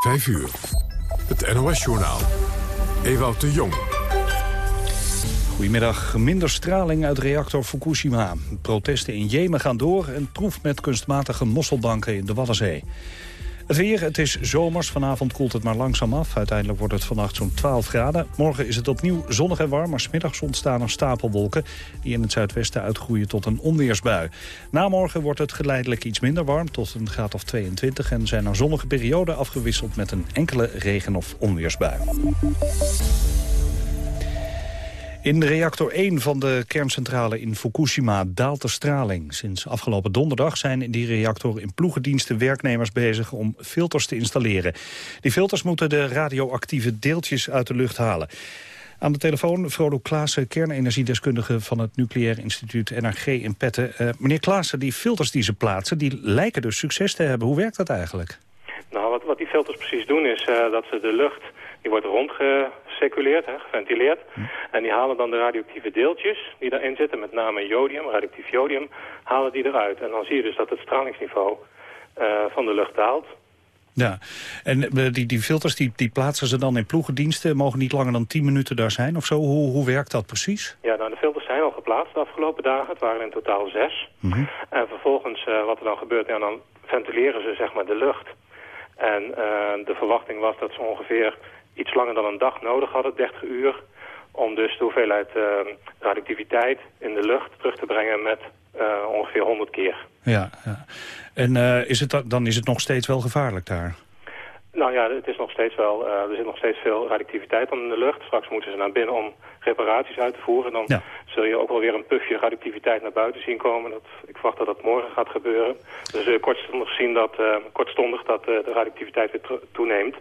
5 uur. Het NOS-journaal. Ewout de Jong. Goedemiddag. Minder straling uit reactor Fukushima. Protesten in Jemen gaan door en proef met kunstmatige mosselbanken in de Waddenzee. Het het is zomers. Vanavond koelt het maar langzaam af. Uiteindelijk wordt het vannacht zo'n 12 graden. Morgen is het opnieuw zonnig en warm, maar smiddags ontstaan er stapelwolken... die in het zuidwesten uitgroeien tot een onweersbui. Na morgen wordt het geleidelijk iets minder warm, tot een graad of 22... en zijn er zonnige perioden afgewisseld met een enkele regen- of onweersbui. In reactor 1 van de kerncentrale in Fukushima daalt de straling. Sinds afgelopen donderdag zijn in die reactor in ploegendiensten werknemers bezig om filters te installeren. Die filters moeten de radioactieve deeltjes uit de lucht halen. Aan de telefoon Frodo Klaassen, kernenergiedeskundige van het Nucleair Instituut NRG in Petten. Uh, meneer Klaassen, die filters die ze plaatsen, die lijken dus succes te hebben. Hoe werkt dat eigenlijk? Nou, wat, wat die filters precies doen is uh, dat ze de lucht, die wordt rondge gecirculeerd, hè, geventileerd. Hm. En die halen dan de radioactieve deeltjes die daarin zitten, met name jodium, radioactief jodium, halen die eruit. En dan zie je dus dat het stralingsniveau uh, van de lucht daalt. Ja, en eh, die, die filters die, die plaatsen ze dan in ploegendiensten, mogen niet langer dan 10 minuten daar zijn of zo. Hoe, hoe werkt dat precies? Ja, nou de filters zijn al geplaatst de afgelopen dagen. Het waren in totaal zes. Mm -hmm. En vervolgens, uh, wat er dan gebeurt, ja, dan ventileren ze zeg maar de lucht. En uh, de verwachting was dat ze ongeveer iets langer dan een dag nodig hadden, 30 uur, om dus de hoeveelheid uh, radioactiviteit in de lucht terug te brengen met uh, ongeveer 100 keer. Ja, ja. en uh, is het, dan is het nog steeds wel gevaarlijk daar? Nou ja, het is nog steeds wel, er zit nog steeds veel radioactiviteit in de lucht. Straks moeten ze naar binnen om reparaties uit te voeren. Dan ja. zul je ook wel weer een pufje radioactiviteit naar buiten zien komen. Dat, ik verwacht dat dat morgen gaat gebeuren. Dus kortstondig zien dat, kortstondig dat de radioactiviteit weer toeneemt.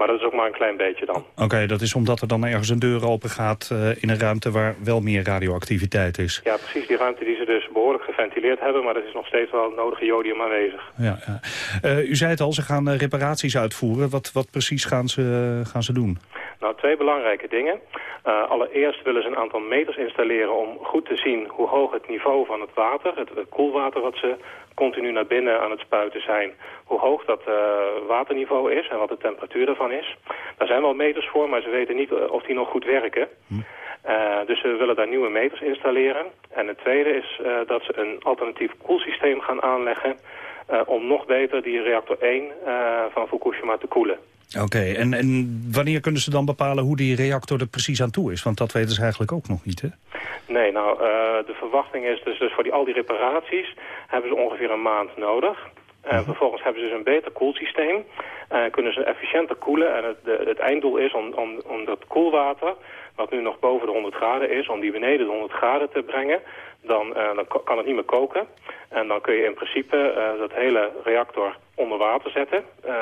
Maar dat is ook maar een klein beetje dan. Oké, okay, dat is omdat er dan ergens een deur open gaat uh, in een ruimte waar wel meer radioactiviteit is. Ja, precies. Die ruimte die ze dus behoorlijk geventileerd hebben, maar er is nog steeds wel nodige jodium aanwezig. Ja, ja. Uh, u zei het al, ze gaan uh, reparaties uitvoeren. Wat, wat precies gaan ze, gaan ze doen? Nou, twee belangrijke dingen. Uh, allereerst willen ze een aantal meters installeren om goed te zien hoe hoog het niveau van het water, het, het koelwater wat ze continu naar binnen aan het spuiten zijn, hoe hoog dat uh, waterniveau is en wat de temperatuur daarvan is. Daar zijn wel meters voor, maar ze weten niet of die nog goed werken. Hm. Uh, dus we willen daar nieuwe meters installeren. En het tweede is uh, dat ze een alternatief koelsysteem gaan aanleggen om nog beter die reactor 1 van Fukushima te koelen. Oké, okay, en, en wanneer kunnen ze dan bepalen hoe die reactor er precies aan toe is? Want dat weten ze eigenlijk ook nog niet, hè? Nee, nou, uh, de verwachting is dus, dus voor die, al die reparaties hebben ze ongeveer een maand nodig. En uh, vervolgens hebben ze dus een beter koelsysteem. En uh, kunnen ze efficiënter koelen. En het, de, het einddoel is om, om, om dat koelwater, wat nu nog boven de 100 graden is, om die beneden de 100 graden te brengen. Dan, uh, dan kan het niet meer koken. En dan kun je in principe uh, dat hele reactor onder water zetten. Uh,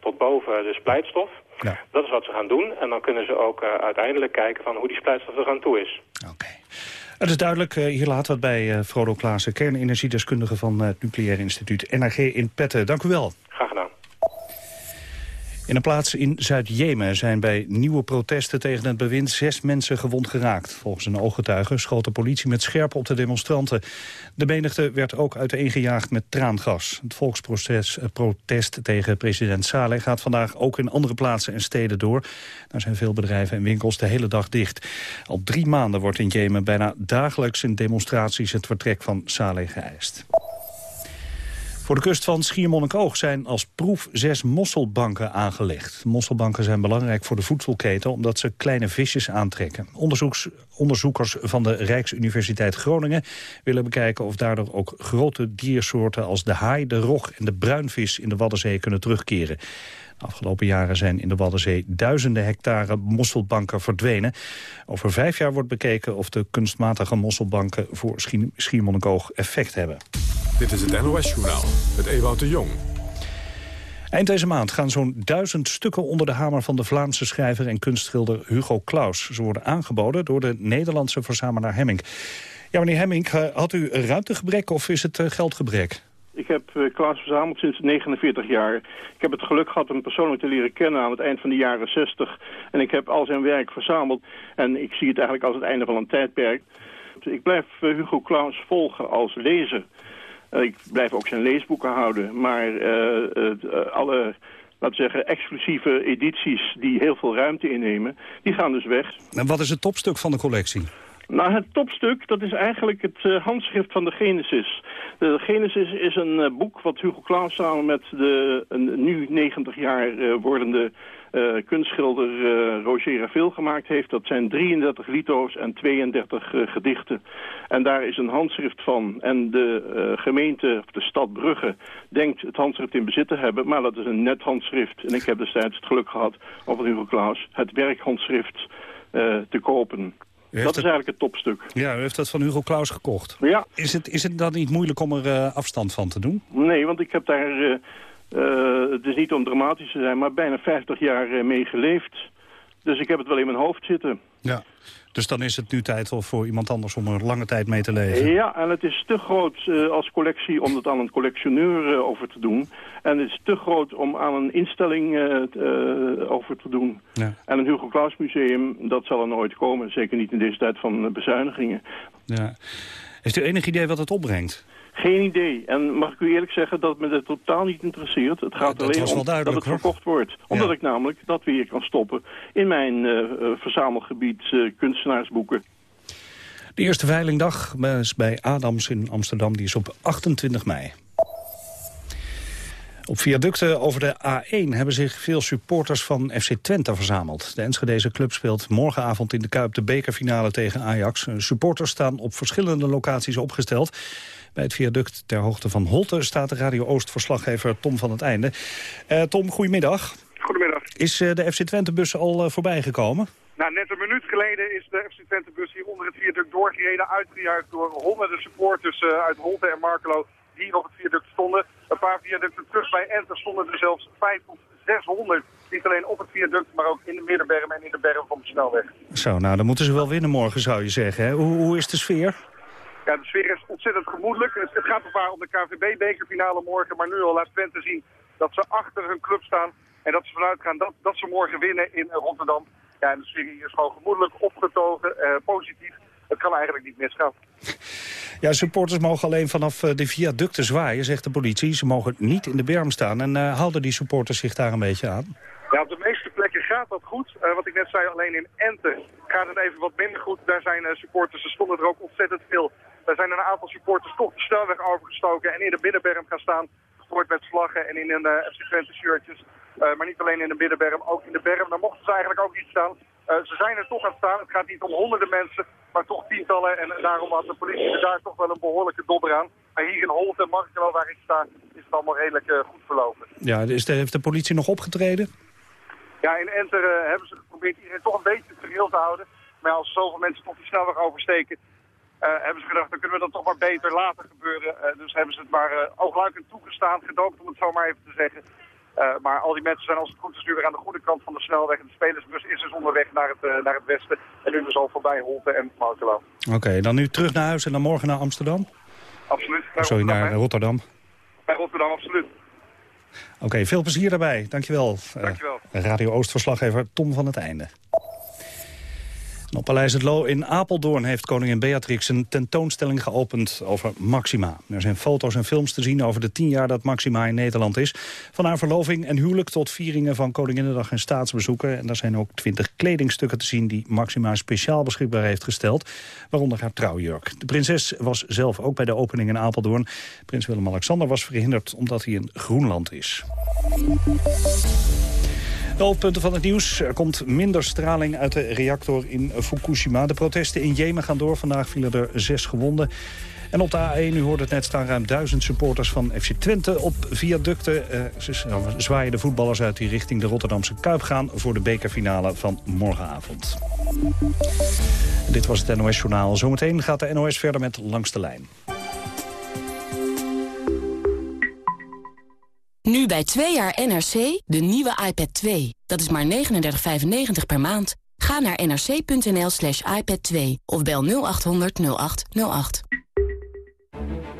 tot boven de splijtstof. Ja. Dat is wat ze gaan doen. En dan kunnen ze ook uiteindelijk kijken van hoe die splijtstof er aan toe is. Oké. Okay. Het is duidelijk, hier laten we het bij Frodo Klaassen... kernenergiedeskundige van het Nucleair Instituut NRG in Petten. Dank u wel. Graag gedaan. In een plaats in Zuid-Jemen zijn bij nieuwe protesten tegen het bewind zes mensen gewond geraakt. Volgens een ooggetuige schoot de politie met scherp op de demonstranten. De menigte werd ook uiteengejaagd met traangas. Het volksprotest tegen president Saleh gaat vandaag ook in andere plaatsen en steden door. Daar zijn veel bedrijven en winkels de hele dag dicht. Al drie maanden wordt in Jemen bijna dagelijks in demonstraties het vertrek van Saleh geëist. Voor de kust van Schiermonnikoog zijn als proef zes mosselbanken aangelegd. Mosselbanken zijn belangrijk voor de voedselketen omdat ze kleine visjes aantrekken. Onderzoekers van de Rijksuniversiteit Groningen willen bekijken of daardoor ook grote diersoorten als de haai, de rog en de bruinvis in de Waddenzee kunnen terugkeren. De afgelopen jaren zijn in de Waddenzee duizenden hectare mosselbanken verdwenen. Over vijf jaar wordt bekeken of de kunstmatige mosselbanken voor Schiermonnikoog effect hebben. Dit is het NOS-journaal met Ewout de Jong. Eind deze maand gaan zo'n duizend stukken onder de hamer van de Vlaamse schrijver en kunstschilder Hugo Claus. Ze worden aangeboden door de Nederlandse verzamelaar Hemming. Ja, meneer Hemming, had u ruimtegebrek of is het geldgebrek? Ik heb uh, Klaas verzameld sinds 49 jaar. Ik heb het geluk gehad hem persoonlijk te leren kennen aan het eind van de jaren 60. En ik heb al zijn werk verzameld. En ik zie het eigenlijk als het einde van een tijdperk. Ik blijf uh, Hugo Claus volgen als lezer. Uh, ik blijf ook zijn leesboeken houden. Maar alle laten we zeggen, exclusieve edities die heel veel ruimte innemen, die gaan dus weg. En wat is het topstuk van de collectie? Nou, het topstuk, dat is eigenlijk het uh, handschrift van de Genesis. De Genesis is een uh, boek wat Hugo Claus samen met de een, nu 90 jaar uh, wordende kunstschilder Roger Raveel gemaakt heeft. Dat zijn 33 lito's en 32 gedichten. En daar is een handschrift van. En de gemeente, of de stad Brugge, denkt het handschrift in bezit te hebben. Maar dat is een net handschrift. En ik heb destijds het geluk gehad van Hugo Claus het werkhandschrift te kopen dat is eigenlijk het topstuk. Ja, u heeft dat van Hugo Claus gekocht. Ja. Is het, is het dan niet moeilijk om er uh, afstand van te doen? Nee, want ik heb daar, uh, uh, het is niet om dramatisch te zijn, maar bijna 50 jaar mee geleefd. Dus ik heb het wel in mijn hoofd zitten. Ja. Dus dan is het nu tijd voor iemand anders om er lange tijd mee te leven. Ja, en het is te groot uh, als collectie om het aan een collectioneur uh, over te doen. En het is te groot om aan een instelling uh, over te doen. Ja. En een Hugo Claus museum, dat zal er nooit komen. Zeker niet in deze tijd van bezuinigingen. Ja. Heeft u enig idee wat het opbrengt? Geen idee. En mag ik u eerlijk zeggen dat me dat totaal niet interesseert. Het gaat ja, alleen om dat het verkocht wordt. Omdat ja. ik namelijk dat weer kan stoppen in mijn uh, verzamelgebied uh, kunstenaarsboeken. De eerste veilingdag is bij Adams in Amsterdam. Die is op 28 mei. Op viaducten over de A1 hebben zich veel supporters van FC Twente verzameld. De Enschedeze club speelt morgenavond in de Kuip de bekerfinale tegen Ajax. Supporters staan op verschillende locaties opgesteld. Bij het viaduct ter hoogte van Holte staat de Radio Oost-verslaggever Tom van het Einde. Uh, Tom, goedemiddag. Goedemiddag. Is uh, de FC Twente-bus al uh, voorbijgekomen? Nou, net een minuut geleden is de FC Twente-bus hier onder het viaduct doorgereden. Uitgejuicht door honderden supporters uit Holte en Markelo die op het viaduct stonden. Een paar viaducten terug bij Enter stonden er zelfs 5 tot 600. Niet alleen op het viaduct, maar ook in de middenberm en in de berm van de snelweg. Zo, nou dan moeten ze wel winnen morgen zou je zeggen. Hè? Hoe, hoe is de sfeer? Ja, de sfeer is ontzettend gemoedelijk. Het gaat nog om de KVB-bekerfinale morgen, maar nu al laat Twente zien dat ze achter hun club staan. En dat ze vanuit gaan dat, dat ze morgen winnen in Rotterdam. Ja, en de sfeer hier is gewoon gemoedelijk, opgetogen, eh, positief. Het kan eigenlijk niet misgaan. Ja, supporters mogen alleen vanaf de viaducten zwaaien, zegt de politie. Ze mogen niet in de berm staan. En uh, houden die supporters zich daar een beetje aan? Ja, op de meeste plekken gaat dat goed. Uh, wat ik net zei, alleen in Enter gaat het even wat minder goed. Daar zijn uh, supporters, er stonden er ook ontzettend veel. Daar zijn een aantal supporters toch de snelweg overgestoken en in de binnenberm gaan staan. Gehoord met vlaggen en in een uh, FC Twente shirtjes. maar niet alleen in de binnenberm, ook in de berm. Daar mochten ze eigenlijk ook niet staan. ze zijn er toch aan het staan. Het gaat niet om honderden mensen, maar toch tientallen. En daarom had de politie er daar toch wel een behoorlijke dobber aan. Maar hier in Holt en Markelo, waar ik sta, is het allemaal redelijk uh, goed verlopen. Ja, is de, heeft de politie nog opgetreden? Ja, in Enter hebben ze geprobeerd iedereen toch een beetje serieus te houden. Maar als zoveel mensen toch die snelweg oversteken, hebben ze gedacht, dan kunnen we dat toch maar beter laten gebeuren. dus hebben ze het maar oogluikend toegestaan, gedoopt om het zo maar even te zeggen. Maar al die mensen zijn als het goed is nu weer aan de goede kant van de snelweg. En de spelersbus is dus onderweg naar het, naar het westen. En nu dus al voorbij Holte en Markelo. Oké, okay, dan nu terug naar huis en dan morgen naar Amsterdam? Absoluut. Naar Sorry, Rotterdam, naar Rotterdam. Bij Rotterdam, absoluut. Oké, okay, veel plezier daarbij. Dankjewel. Dankjewel. Uh, Radio Oost-verslaggever Tom van het Einde. Op Paleis het Loo in Apeldoorn heeft koningin Beatrix een tentoonstelling geopend over Maxima. Er zijn foto's en films te zien over de tien jaar dat Maxima in Nederland is. Van haar verloving en huwelijk tot vieringen van Koninginnedag en staatsbezoeken. En er zijn ook twintig kledingstukken te zien die Maxima speciaal beschikbaar heeft gesteld. Waaronder haar trouwjurk. De prinses was zelf ook bij de opening in Apeldoorn. Prins Willem-Alexander was verhinderd omdat hij in Groenland is. De hoofdpunten van het nieuws. Er komt minder straling uit de reactor in Fukushima. De protesten in Jemen gaan door. Vandaag vielen er zes gewonden. En op de A1, u hoort het net, staan ruim duizend supporters van FC Twente op viaducten. Uh, ze zwaaien de voetballers uit die richting de Rotterdamse Kuip gaan... voor de bekerfinale van morgenavond. Dit was het NOS Journaal. Zometeen gaat de NOS verder met Langs de Lijn. Nu bij 2 jaar NRC de nieuwe iPad 2. Dat is maar 39,95 per maand. Ga naar nrc.nl slash iPad 2 of bel 0800 0808.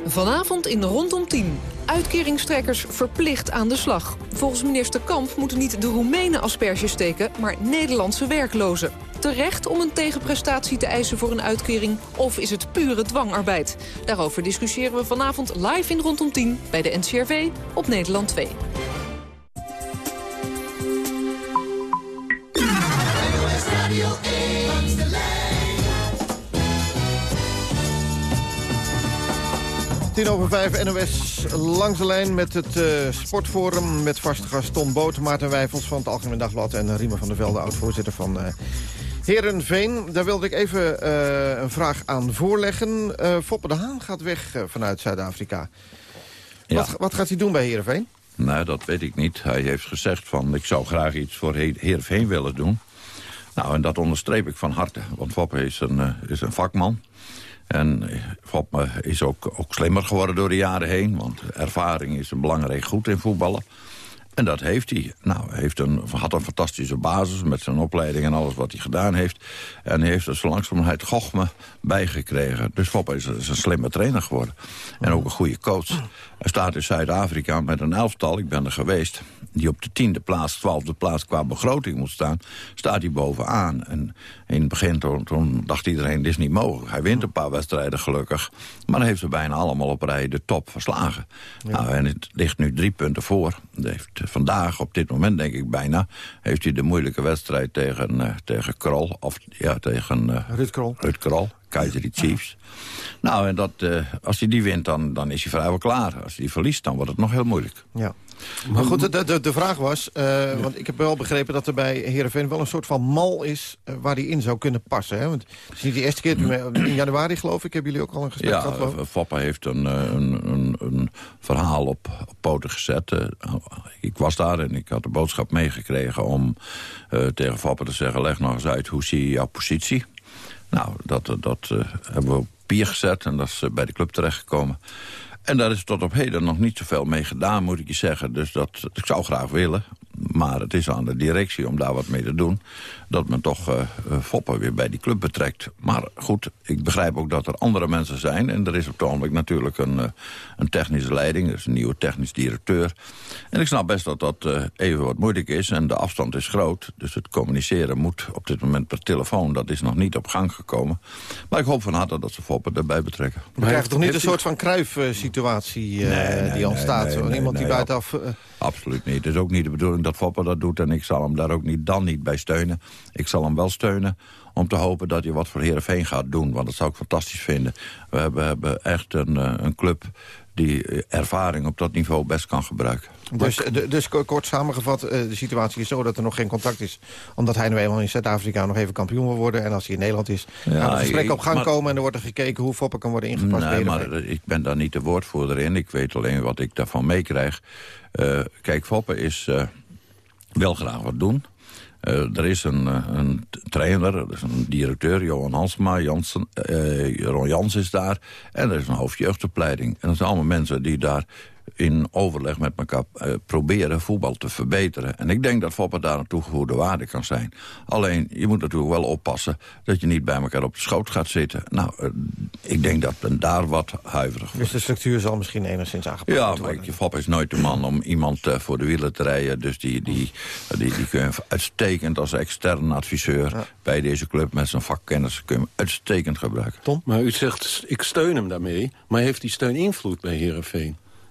Vanavond in Rondom 10. Uitkeringstrekkers verplicht aan de slag. Volgens minister Kamp moeten niet de Roemenen asperges steken... maar Nederlandse werklozen terecht om een tegenprestatie te eisen voor een uitkering... of is het pure dwangarbeid? Daarover discussiëren we vanavond live in Rondom 10 bij de NCRV op Nederland 2. Tien over 5 NOS langs de lijn met het eh, sportforum... met vaste gast Tom Boot, Maarten Wijfels van het Algemeen Dagblad... en Riemer van der Velde, oud-voorzitter van eh, Herenveen. Daar wilde ik even uh, een vraag aan voorleggen. Foppe de Haan gaat weg vanuit Zuid-Afrika. Ja. Wat, wat, gaat hij doen bij Herenveen? Nou, dat weet ik niet. Hij heeft gezegd van ik zou graag iets voor Heerenveen willen doen. Nou, en dat onderstreep ik van harte. Want Foppe is een, is een vakman. En Foppe is ook, ook slimmer geworden door de jaren heen. Want ervaring is een belangrijk goed in voetballen. En dat heeft hij. Nou, heeft een, had een fantastische basis met zijn opleiding en alles wat hij gedaan heeft. En heeft er zo langzamerhand Gochme bijgekregen. Dus Foppe is, is, een slimme trainer geworden. En ook een goede coach. Hij staat in Zuid-Afrika met een elftal, ik ben er geweest... die op de tiende plaats, twaalfde plaats qua begroting moet staan... staat hij bovenaan. En in het begin toen, dacht iedereen, dit is niet mogelijk. Hij wint een paar wedstrijden gelukkig. Maar heeft ze bijna allemaal op rij de top verslagen. Nou, en het ligt nu drie punten voor. Heeft vandaag, op dit moment denk ik bijna... heeft hij de moeilijke wedstrijd tegen, uh, tegen Krol. Of ja, tegen... Uh, Krol. Krol. Kaiser Chiefs. Nou, en dat, uh, als hij die wint, dan, dan is hij vrijwel klaar. Als hij die verliest, dan wordt het nog heel moeilijk. Ja. Maar goed, de, de, de vraag was, uh, want ik heb wel begrepen dat er bij Heerenveen wel een soort van mal is uh, waar hij in zou kunnen passen. Hè? Want het is niet de eerste keer, in januari geloof ik, hebben jullie ook al een gesprek ja, gehad? Ja, Foppa heeft een, een, een, een, verhaal op, op poten gezet. Uh, ik was daar en ik had de boodschap meegekregen om tegen Foppa te zeggen, leg nog eens uit, hoe zie je jouw positie? Nou, dat, dat uh, hebben we op pier gezet en dat is uh, bij de club terechtgekomen. En daar is tot op heden nog niet zoveel mee gedaan, moet ik je zeggen. Dus dat, ik zou graag willen. Maar het is aan de directie om daar wat mee te doen. Dat men toch uh, Foppen weer bij die club betrekt. Maar goed, ik begrijp ook dat er andere mensen zijn. En er is op het ogenblik natuurlijk een, uh, een technische leiding. Er is een nieuwe technisch directeur. En ik snap best dat dat uh, even wat moeilijk is. En de afstand is groot. Dus het communiceren moet op dit moment per telefoon. Dat is nog niet op gang gekomen. Maar ik hoop van harte dat ze Foppen erbij betrekken. We krijgen toch niet een soort van kruif-situatie nee, nee, die ontstaat? Nee, iemand die buitenaf... Absoluut niet. Het is ook niet de bedoeling dat Foppen dat doet... en ik zal hem daar ook niet, dan niet bij steunen. Ik zal hem wel steunen om te hopen dat hij wat voor Heerenveen gaat doen. Want dat zou ik fantastisch vinden. We hebben, echt een, een club die ervaring op dat niveau best kan gebruiken. Dus, dus kort samengevat, de situatie is zo dat er nog geen contact is... omdat hij nu eenmaal in Zuid-Afrika nog even kampioen wil worden... en als hij in Nederland is, ja, gaan de gesprekken op gang maar, komen... en er wordt er gekeken hoe Foppen kan worden ingepast. Nee, maar ik ben daar niet de woordvoerder in. Ik weet alleen wat ik daarvan meekrijg. Uh, kijk, Foppen is uh, wil graag wat doen... Uh, er is een, een trainer, er een directeur, Johan Hansma, Jansen, uh, Ron Jans is daar. En er is een hoofdjeugdopleiding. En dat zijn allemaal mensen die daar in overleg met elkaar uh, proberen voetbal te verbeteren. En ik denk dat Foppen daar een toegevoegde waarde kan zijn. Alleen, je moet natuurlijk wel oppassen dat je niet bij elkaar op de schoot gaat zitten. Nou, uh, ik denk dat men daar wat huiverig Dus de structuur zal misschien enigszins aangepast ja, worden? Ja, Foppen is nooit de man om iemand uh, voor de wielen te rijden. Dus die, die, die, die kun je uitstekend als externe adviseur ja. bij deze club met zijn vakkennis kun je hem uitstekend gebruiken. Tom? Maar u zegt, ik steun hem daarmee, maar heeft die steun invloed bij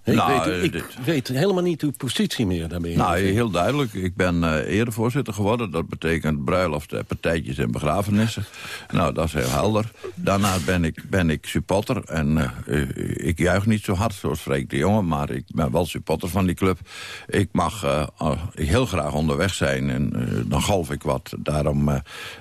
Ik, nou, weet, ik weet, helemaal niet uw positie meer daarmee. Nou, heel duidelijk. Ik ben uh, erevoorzitter geworden. Dat betekent bruiloften, partijtjes en begrafenissen. nou, dat is heel helder. Daarna ben ik, ben ik supporter. En uh, ik juich niet zo hard zoals Freek de Jonge... maar ik ben wel supporter van die club. Ik mag uh, heel graag onderweg zijn en dan golf ik wat. Daarom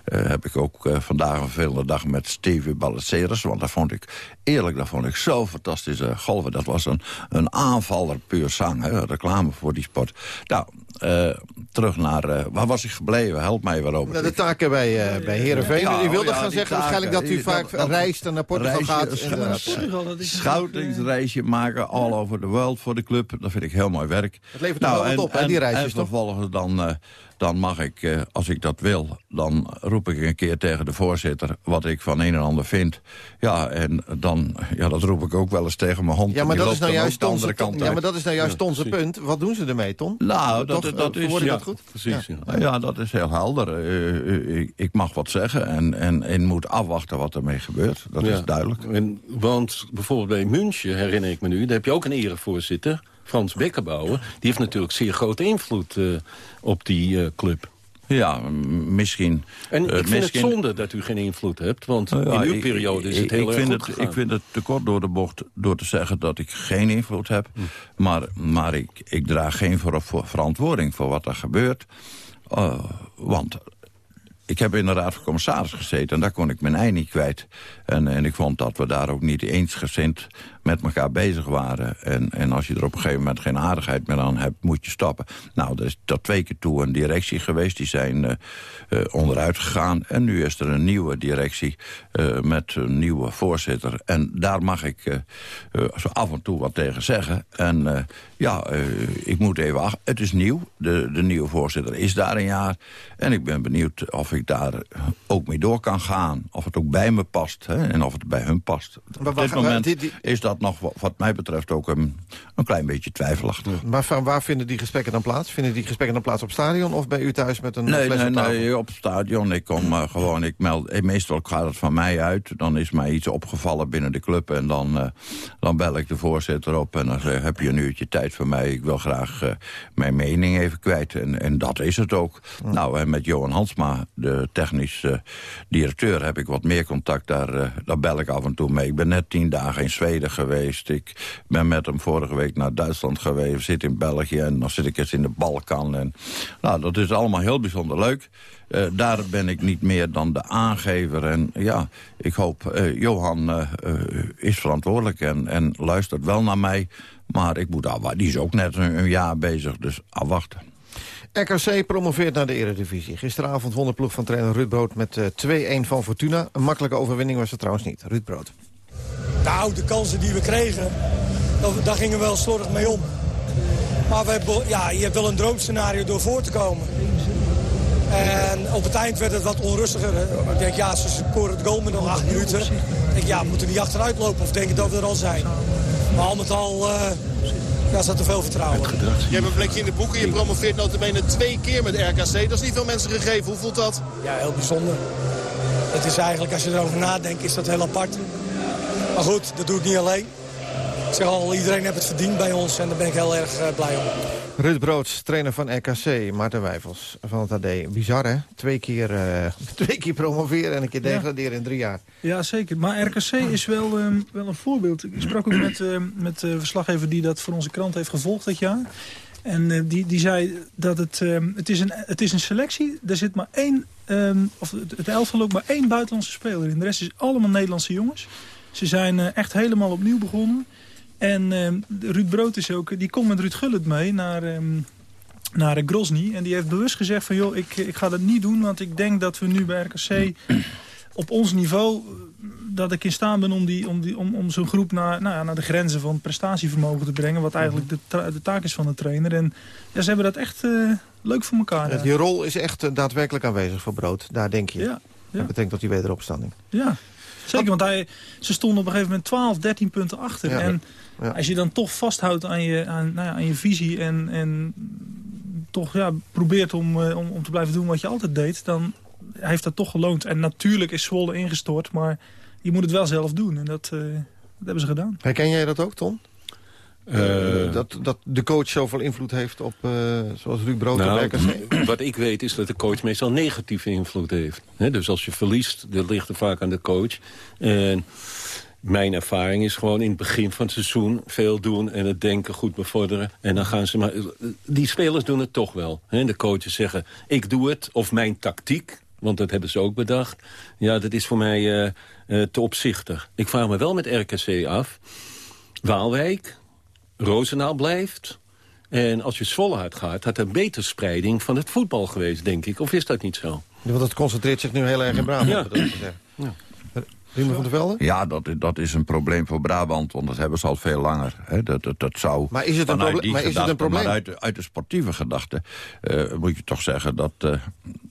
heb ik ook vandaag een vele dag met Stevie Ballesteros... want dat vond ik, eerlijk, dat vond ik zo fantastisch golven. Dat was een, een aanvaller puur zang. Hè? Reclame voor die sport. Nou, uh, terug naar... Uh, waar was ik gebleven? Help mij waarover. Nou, de taken bij, uh, bij Heerenveen. Ja, u wilde ja, gaan zeggen taken, waarschijnlijk dat u vaak dat, reist en naar Portugal reisje, gaat. Schoutingsreisje maken, all over the world voor de club. Dat vind ik heel mooi werk. Het levert nou, wel wat op, hè, die reisjes en vervolgens dan dan mag ik, als ik dat wil... dan roep ik een keer tegen de voorzitter wat ik van een en ander vind. Ja, en dan, ja, dat roep ik ook wel eens tegen mijn hond. Ja, maar dat is nou juist Tonse, ja, maar dat is nou juist Tonse punt. Wat doen ze ermee, Ton? Nou, dat, Toch, dat is... Ja, dat goed? Precies, ja. ja. dat is heel helder. Uh, ik, ik, mag wat zeggen en, en, en moet afwachten wat ermee gebeurt. Dat is duidelijk. En, want bijvoorbeeld bij München, herinner ik me nu... daar heb je ook een erevoorzitter... Frans Bekkerbouwer, die heeft natuurlijk zeer grote invloed uh, op die uh, club. Ja, misschien... En ik vind misschien... het zonde dat u geen invloed hebt, want in uw periode is het heel ik erg vind het, Ik vind het te kort door de bocht door te zeggen dat ik geen invloed heb. Hm. Maar, maar ik, ik draag geen verantwoording voor wat er gebeurt. Uh, want ik heb in de Raad van Commissaris gezeten en daar kon ik mijn ei niet kwijt. En, en ik vond dat we daar ook niet eensgezind met elkaar bezig waren. En, en als je er op een gegeven moment geen aardigheid meer aan hebt, moet je stappen. Nou, er is tot twee keer toe een directie geweest. Die zijn uh, uh, onderuit gegaan. En nu is er een nieuwe directie uh, met een nieuwe voorzitter. En daar mag ik zo af en toe wat tegen zeggen. En ja, ik moet even af. Het is nieuw. De, de nieuwe voorzitter is daar een jaar. En ik ben benieuwd of ik daar ook mee door kan gaan. Of het ook bij me past. Hè, en of het bij hun past. Maar op dit moment die, die... is dat nog wat mij betreft ook een, een klein beetje twijfelachtig. Maar van waar vinden die gesprekken dan plaats? Vinden die gesprekken dan plaats op stadion of bij u thuis met een nee, nee, nee, op stadion. Ik kom uh, gewoon, ik meld, eh, meestal gaat het van mij uit. Dan is mij iets opgevallen binnen de club en dan, uh, dan bel ik de voorzitter op en dan zeg heb je een uurtje tijd voor mij? Ik wil graag uh, mijn mening even kwijt. En, en dat is het ook. Nou, en met Johan Hansma, de technisch directeur, heb ik wat meer contact. Daar, daar bel ik af en toe mee. Ik ben net tien dagen in Zweden geweest. Ik ben met hem vorige week naar Duitsland geweest. Zit in België en dan zit ik eens in de Balkan. En, nou, dat is allemaal heel bijzonder leuk. Uh, daar ben ik niet meer dan de aangever. En ja, ik hoop, Johan is verantwoordelijk en, en luistert wel naar mij. Maar ik moet afwachten. Die is ook net een, een jaar bezig, dus afwachten. RKC promoveert naar de Eredivisie. Gisteravond won de ploeg van trainer Ruud Brood met 2-1 van Fortuna. Een makkelijke overwinning was het trouwens niet. Ruud Brood. Nou, de kansen die we kregen, daar gingen we wel slordig mee om. Maar we ja, je hebt wel een droomscenario door voor te komen. En op het eind werd het wat onrustiger. Ik denk, ja, ze scoren het goal met nog acht minuten. Ik denk, ja, we moeten niet achteruit lopen of denken dat we er al zijn. Maar al met al uh, ja, zat er veel vertrouwen. Je hebt een plekje in de boeken. Je promoveert notabene twee keer met RKC. Dat is niet veel mensen gegeven. Hoe voelt dat? Ja, heel bijzonder. Het is eigenlijk, als je erover nadenkt, is dat heel apart. Maar goed, dat doe ik niet alleen. Ik zeg al, iedereen heeft het verdiend bij ons en daar ben ik heel erg uh, blij om. Ruud Broods, trainer van RKC, Maarten Wijfels van het AD. Bizar, hè? Twee keer, uh, twee keer promoveren en een keer degraderen in drie jaar. Ja, zeker. Maar RKC is wel, um, wel een voorbeeld. Ik sprak ook met, uh, met de verslaggever die dat voor onze krant heeft gevolgd dit jaar. En uh, die, die zei dat het, um, het, is een, het is een selectie. Er zit maar één, um, of het, het elftal ook maar één buitenlandse speler in. De rest is allemaal Nederlandse jongens. Ze zijn uh, echt helemaal opnieuw begonnen. En uh, Ruud Brood is ook, die komt met Ruud Gullit mee naar, um, naar Grozny. En die heeft bewust gezegd van, joh, ik, ik ga dat niet doen. Want ik denk dat we nu bij RKC op ons niveau... dat ik in staat ben om, die, om, die, om, om zo'n groep naar, nou ja, naar de grenzen van prestatievermogen te brengen. Wat eigenlijk de, de taak is van de trainer. En ja, ze hebben dat echt uh, leuk voor elkaar. Ja, die rol is echt uh, daadwerkelijk aanwezig voor Brood. Daar denk je. Ja, ja. Dat betekent tot die wederopstanding. Ja, Zeker, want hij, ze stonden op een gegeven moment 12, 13 punten achter. Ja, en ja. als je dan toch vasthoudt aan je, aan, nou ja, aan je visie... en, en toch ja, probeert om, uh, om, om te blijven doen wat je altijd deed... dan heeft dat toch geloond. En natuurlijk is Zwolle ingestort, maar je moet het wel zelf doen. En dat, uh, dat hebben ze gedaan. Herken jij dat ook, Ton? Uh, dat, dat de coach zoveel invloed heeft op, uh, zoals Ruud Brood nou? Wat ik weet is dat de coach meestal negatieve invloed heeft. He, dus als je verliest, dat ligt er vaak aan de coach. En mijn ervaring is gewoon in het begin van het seizoen veel doen... en het denken goed bevorderen. En dan gaan ze maar... Die spelers doen het toch wel. He, de coaches zeggen, ik doe het, of mijn tactiek... want dat hebben ze ook bedacht. Ja, dat is voor mij uh, te opzichtig. Ik vraag me wel met RKC af... Waalwijk, Roosendaal blijft. En als je Zwolle uitgaat, had er beter spreiding van het voetbal geweest, denk ik. Of is dat niet zo? Ja, want het concentreert zich nu heel erg in Brabant. Ja. ja. Riemen van der Velde? Ja, dat, dat is een probleem voor Brabant, want dat hebben ze al veel langer. Hè. Dat, dat, dat zou maar is het een, proble maar is het een probleem? Maar uit, de, uit de sportieve gedachte uh, moet je toch zeggen dat, uh,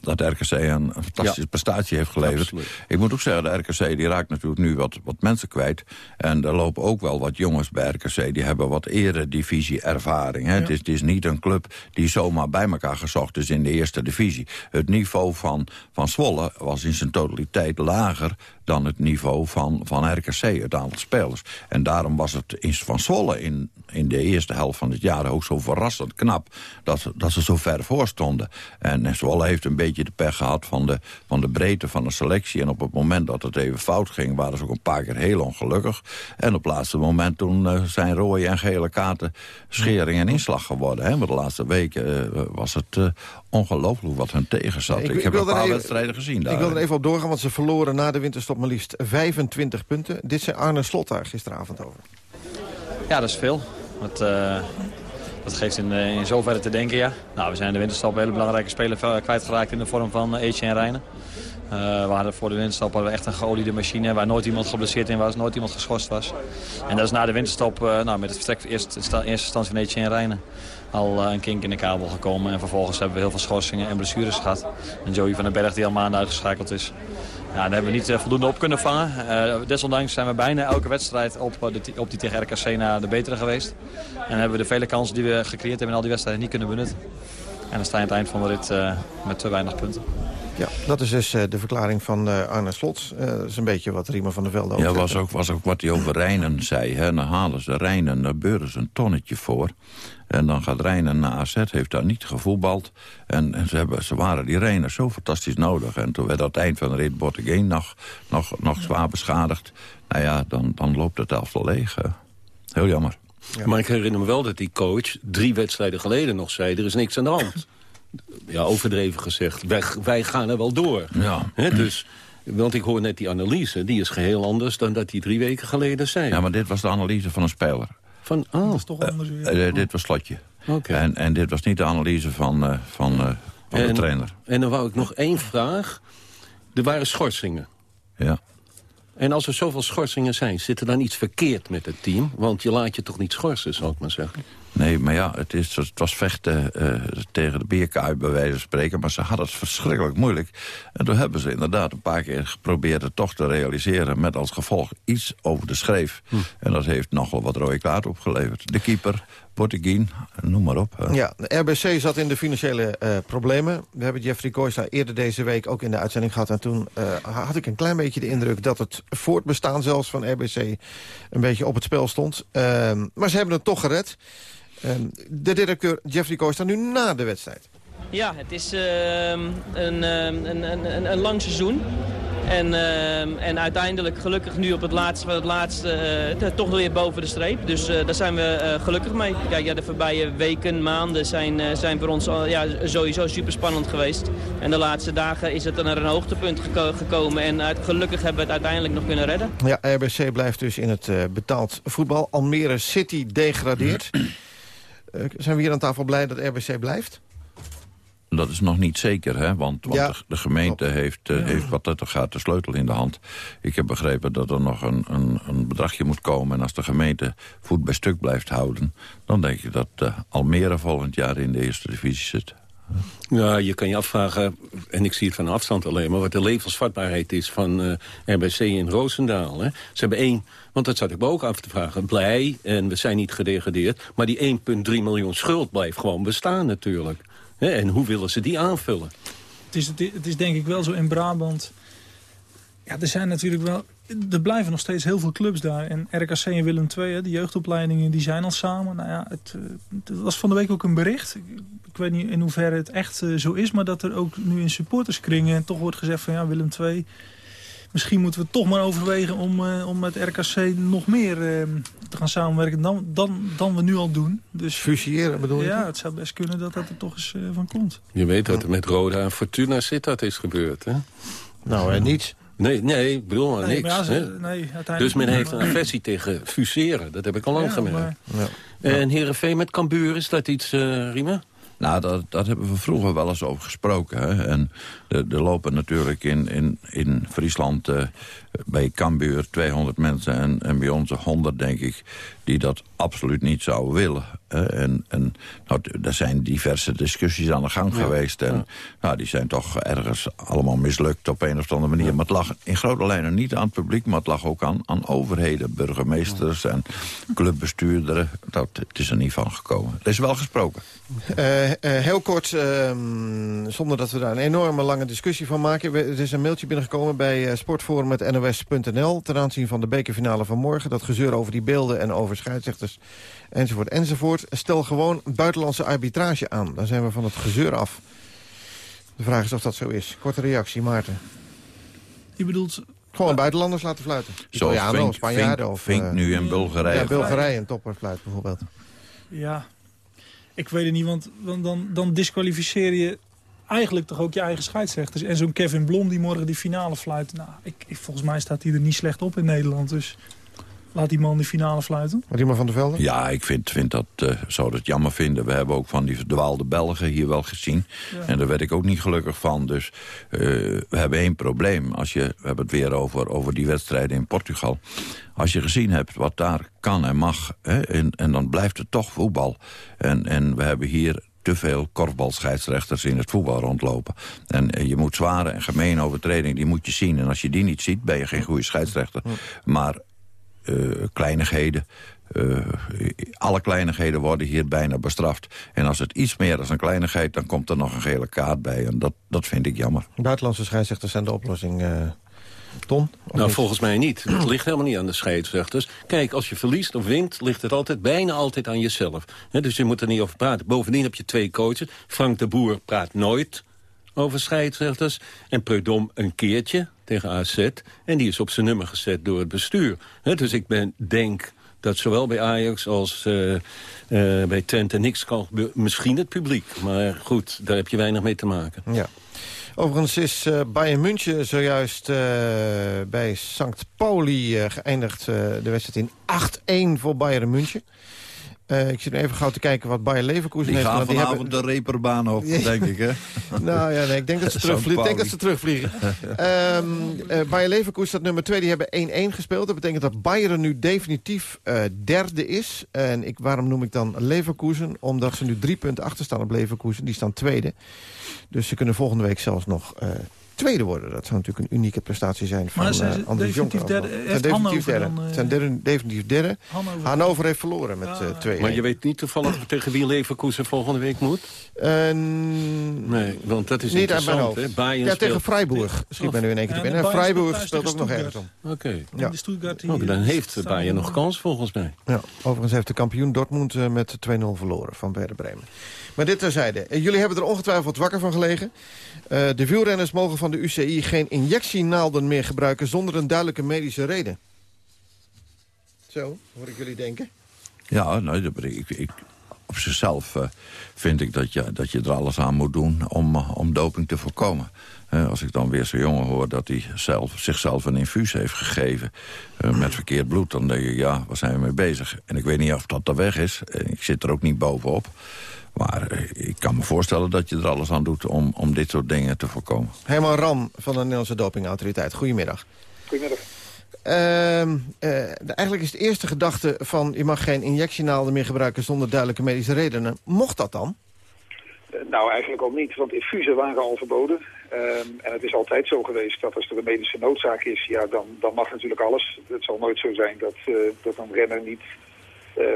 dat RKC een fantastische ja. prestatie heeft geleverd. Absoluut. Ik moet ook zeggen, de RKC die raakt natuurlijk nu wat, wat mensen kwijt. En er lopen ook wel wat jongens bij RKC, die hebben wat eredivisie ervaring. Hè. Ja. Het, is, het is niet een club die zomaar bij elkaar gezocht is in de eerste divisie. Het niveau van, van Zwolle was in zijn totaliteit lager dan het niveau van, van RKC, het aantal spelers. En daarom was het in Van Zwolle in, in de eerste helft van het jaar ook zo verrassend knap... dat, dat ze zo ver voor stonden. En Zwolle heeft een beetje de pech gehad van de, van de breedte van de selectie. En op het moment dat het even fout ging, waren ze ook een paar keer heel ongelukkig. En op het laatste moment toen uh, zijn rode en gele kaarten schering en inslag geworden. Hè? Maar de laatste weken uh, was het uh, ongelooflijk wat hun tegen zat. ik, ik, heb een paar even, wedstrijden gezien daar. Ik wil er even op doorgaan, want ze verloren na de winterstop maar liefst 25 punten. Dit zei Arne Slot daar gisteravond over. Ja, dat is veel. Dat, dat geeft in, in zoverre te denken, ja. Nou, we zijn de winterstop een hele belangrijke speler kwijtgeraakt in de vorm van Rijnen. Uh, we hadden voor de winterstop hadden we echt een geoliede machine... waar nooit iemand geblesseerd in was, nooit iemand geschorst was. En dat is na de winterstop, uh, nou, met het vertrek eerst, eerste instantie van Etienne Rijnen... al een kink in de kabel gekomen. En vervolgens hebben we heel veel schorsingen en blessures gehad. En Joey van den Berg die al maanden uitgeschakeld is. Ja, daar hebben we niet voldoende op kunnen vangen. desondanks zijn we bijna elke wedstrijd op, de, op die tegen RKC naar de betere geweest. En hebben we de vele kansen die we gecreëerd hebben in al die wedstrijden niet kunnen benutten. En dan sta je aan het eind van de rit met te weinig punten. Ja, dat is dus uh, de verklaring van uh, Arne Slot. Uh, dat is een beetje wat Riemer van der Velde ook Ja, was ook, was ook wat hij over Rijnen zei. Hè. Dan halen ze Rijnen, daar beuren ze een tonnetje voor. En dan gaat Rijnen naar AZ, heeft daar niet gevoetbald. En, en ze, hebben, ze waren die Rijnen zo fantastisch nodig. En toen werd aan het eind van de rit Bottegeen nog, nog, nog zwaar beschadigd. Nou ja, dan, dan loopt het elftal leeg. Heel jammer. Ja. Maar ik herinner me wel dat die coach drie wedstrijden geleden nog zei... er is niks aan de hand ja, overdreven gezegd, wij, wij gaan er wel door. Ja. He, dus, want ik hoor net die analyse, die is geheel anders dan dat die drie weken geleden zei. Ja, maar dit was de analyse van een speler. Van, oh. Dat is toch anders. Uh, uh, dit was Slotje. Okay. En, en dit was niet de analyse van, uh, van, van en, de trainer. En dan wou ik nog één vraag. Er waren schorsingen. Ja. En als er zoveel schorsingen zijn, zit er dan iets verkeerd met het team? Want je laat je toch niet schorsen, zou ik maar zeggen. Nee, maar ja, het, is, het was vechten uh, tegen de bierkuip bij wijze van spreken. Maar ze hadden het verschrikkelijk moeilijk. En toen hebben ze inderdaad een paar keer geprobeerd het toch te realiseren... met als gevolg iets over de schreef. Hm. En dat heeft nogal wat rode kaart opgeleverd. De keeper, Botteguin, noem maar op. Ja, de RBC zat in de financiële uh, problemen. We hebben Jeffrey Koisla eerder deze week ook in de uitzending gehad. En toen uh, had ik een klein beetje de indruk dat het voortbestaan zelfs van RBC... een beetje op het spel stond. Uh, maar ze hebben het toch gered. De directeur Jeffrey Koisla nu na de wedstrijd. Ja, het is uh, een, een, een, een, lang seizoen. En, uh, en uiteindelijk gelukkig nu op het laatste het laatste uh, toch weer boven de streep. Dus uh, daar zijn we gelukkig mee. Kijk, ja, de voorbije weken, maanden zijn, zijn voor ons ja, sowieso super spannend geweest. En de laatste dagen is het naar een hoogtepunt geko gekomen. En gelukkig hebben we het uiteindelijk nog kunnen redden. Ja, RBC blijft dus in het betaald voetbal. Almere City degradeert. Zijn we hier aan tafel blij dat RBC blijft? Dat is nog niet zeker, hè? want, want ja. de, de, gemeente heeft, uh, ja. heeft wat dat er gaat de sleutel in de hand. Ik heb begrepen dat er nog een, een, een, bedragje moet komen... en als de gemeente voet bij stuk blijft houden... dan denk ik dat uh, Almere volgend jaar in de eerste divisie zit. Ja, je kan je afvragen, en ik zie het van afstand alleen maar... wat de levensvatbaarheid is van uh, RBC in Roosendaal. Hè. Ze hebben één, want dat zat ik me ook af te vragen... blij, en we zijn niet gedegradeerd... maar die 1,3 miljoen schuld blijft gewoon bestaan natuurlijk. En hoe willen ze die aanvullen? Het is, het is denk ik wel zo in Brabant... Ja, er zijn natuurlijk wel... Er blijven nog steeds heel veel clubs daar. En RKC en Willem II, de jeugdopleidingen, die zijn al samen. Nou ja, het, het was van de week ook een bericht. Ik, ik weet niet in hoeverre het echt uh, zo is... maar dat er ook nu in supporterskringen toch wordt gezegd van... ja, Willem II misschien moeten we toch maar overwegen om, uh, om met RKC nog meer uh, te gaan samenwerken dan, dan, dan we nu al doen. Dus, Fusiëren bedoel je? Ja, het zou best kunnen dat dat er toch eens uh, van komt. Je weet dat er met Roda en Fortuna Sittard is gebeurd, hè? Nou, en niets. Nee, nee, ik bedoel maar nee, niks. Maar ja, ze, nee, dus men heeft een aversie tegen fuseren. Dat heb ik al lang ja, gemerkt. Ja. En Heerenveen met Cambuur, is dat iets, Riemen? Nou, dat, dat hebben we vroeger wel eens over gesproken. Hè? En er, er lopen natuurlijk in, in, in Friesland uh, bij Cambuur 200 mensen... En, en bij ons 100, denk ik, die dat absoluut niet zou willen. Eh, en en nou, er zijn diverse discussies aan de gang Ja, geweest. En ja. nou, die zijn toch ergens allemaal mislukt op een of andere manier. Maar het lag in grote lijnen niet aan het publiek... maar het lag ook aan, aan overheden, burgemeesters en clubbestuurderen. Dat, het is er niet van gekomen. Er is wel gesproken. Eh, eh, heel kort, ehm, zonder dat we daar een enorme lange discussie van maken. We- Er is een mailtje binnengekomen bij uh, sportforum.nos.nl... ten aanzien van de bekerfinale van morgen. Dat gezeur over die beelden en over scheidsrechters enzovoort enzovoort. Stel gewoon buitenlandse arbitrage aan. Dan zijn we van het gezeur af. De vraag is of dat zo is. Korte reactie, Maarten. Je bedoelt... Gewoon buitenlanders laten fluiten. Zoals Italianen Vink, of Spanjaarden. Vink, of, Vink eh, nu in Bulgarije. Ja, Bulgarije een topperfluit bijvoorbeeld. Ja, ik weet het niet, want dan, dan, dan disqualificeer je eigenlijk toch ook je eigen scheidsrechters. En zo'n Kevin Blom die morgen die finale fluit. Nou, ik, ik, volgens mij staat hij er niet slecht op in Nederland. Dus laat die man die finale fluiten. Riemer van der Velde? Ja, ik vind, vind dat, eh, zou dat jammer vinden. We hebben ook van die verdwaalde Belgen hier wel gezien. Ja. En daar werd ik ook niet gelukkig van. Dus eh, we hebben één probleem. Als je, we hebben het weer over, over die wedstrijden in Portugal. Als je gezien hebt wat daar kan en mag... Hè, en, en dan blijft het toch voetbal. En, en we hebben hier te veel korfbalscheidsrechters in het voetbal rondlopen. En je moet zware en gemene overtredingen, die moet je zien. En als je die niet ziet, ben je geen goede scheidsrechter. Maar kleinigheden. eh, alle kleinigheden worden hier bijna bestraft. En als het iets meer is een kleinigheid, dan komt er nog een gele kaart bij. En dat, dat vind ik jammer. Buitenlandse scheidsrechters zijn de oplossing, eh Ton? Nou, niet? volgens mij niet. Het ligt helemaal niet aan de scheidsrechters. Kijk, als je verliest of wint, ligt het altijd, bijna altijd aan jezelf. Hè, dus je moet er niet over praten. Bovendien heb je twee coaches. Frank de Boer praat nooit over scheidsrechters. En Preudom een keertje tegen AZ. En die is op zijn nummer gezet door het bestuur. Dus ik ben, denk dat zowel bij Ajax als eh, eh, bij Twente niks kan. Misschien het publiek, maar goed, daar heb je weinig mee te maken. Ja. Overigens is eh, Bayern München zojuist bij St. Pauli geëindigd. de wedstrijd in 8-1 voor Bayern München. Eh, ik zit nu even gauw te kijken wat Bayer Leverkusen Die heeft gaan gedaan. vanavond de reperbaan op, denk ik, hè? nou ja, nee, ik denk dat ze, terugvliegen. Ik denk dat ze terugvliegen. Ehm eh, Bayer Leverkusen staat nummer 2. Die hebben 1-1 gespeeld. Dat betekent dat Bayern nu definitief eh, derde is. En ik, waarom noem ik dan Leverkusen? Omdat ze nu drie punten achter staan op Leverkusen. Die staan tweede. Dus ze kunnen volgende week zelfs nog tweede worden. Dat zou natuurlijk een unieke prestatie zijn van Maar zijn eh, Andries definitief Jonker. derde? Heeft zijn definitief Hannover derde. dan, eh, zijn derde- definitief derde. Hannover. Hannover heeft verloren met eh 2-1. Maar je weet niet toevallig tegen wie Leverkusen volgende week moet? Eh, Nee, want dat is Niet uit mijn interessant. hoofd. hè? Bayern ja, tegen Freiburg schiet mij nu in één keer te En binnen. En Freiburg speelt ook nog ergens om. Oké. Ja. De Stuttgart die, Oh, dan heeft Bayern er nog kans volgens mij. Ja, overigens heeft de kampioen Dortmund eh, met 2-0 verloren van Werder Bremen. Maar dit terzijde. Eh, Jullie hebben er ongetwijfeld wakker van gelegen. Eh, de wielrenners mogen van de UCI geen injectienaalden meer gebruiken... zonder een duidelijke medische reden. Zo, hoor ik jullie denken. Ja, nou, ik, ik, op zichzelf eh, vind ik dat je, dat je er alles aan moet doen om, om doping te voorkomen. Als ik dan weer zo'n jongen hoor dat hij zelf, zichzelf een infuus heeft gegeven... met verkeerd bloed, dan denk ik, ja, waar zijn we mee bezig? En ik weet niet of dat de weg is. Ik zit er ook niet bovenop. Maar eh, ik kan me voorstellen dat je er alles aan doet om, om dit soort dingen te voorkomen. Herman Ram van de Nederlandse Dopingautoriteit. Goedemiddag. Goedemiddag. Ehm, eh, de- eigenlijk is de eerste gedachte van... je mag geen injectienaalden meer gebruiken zonder duidelijke medische redenen. Mocht dat dan? Eh, Nou, eigenlijk al niet, want infusen waren al verboden. Ehm, en het is altijd zo geweest dat als er een medische noodzaak is, ja, dan, dan mag natuurlijk alles. Het zal nooit zo zijn dat, eh, dat een renner niet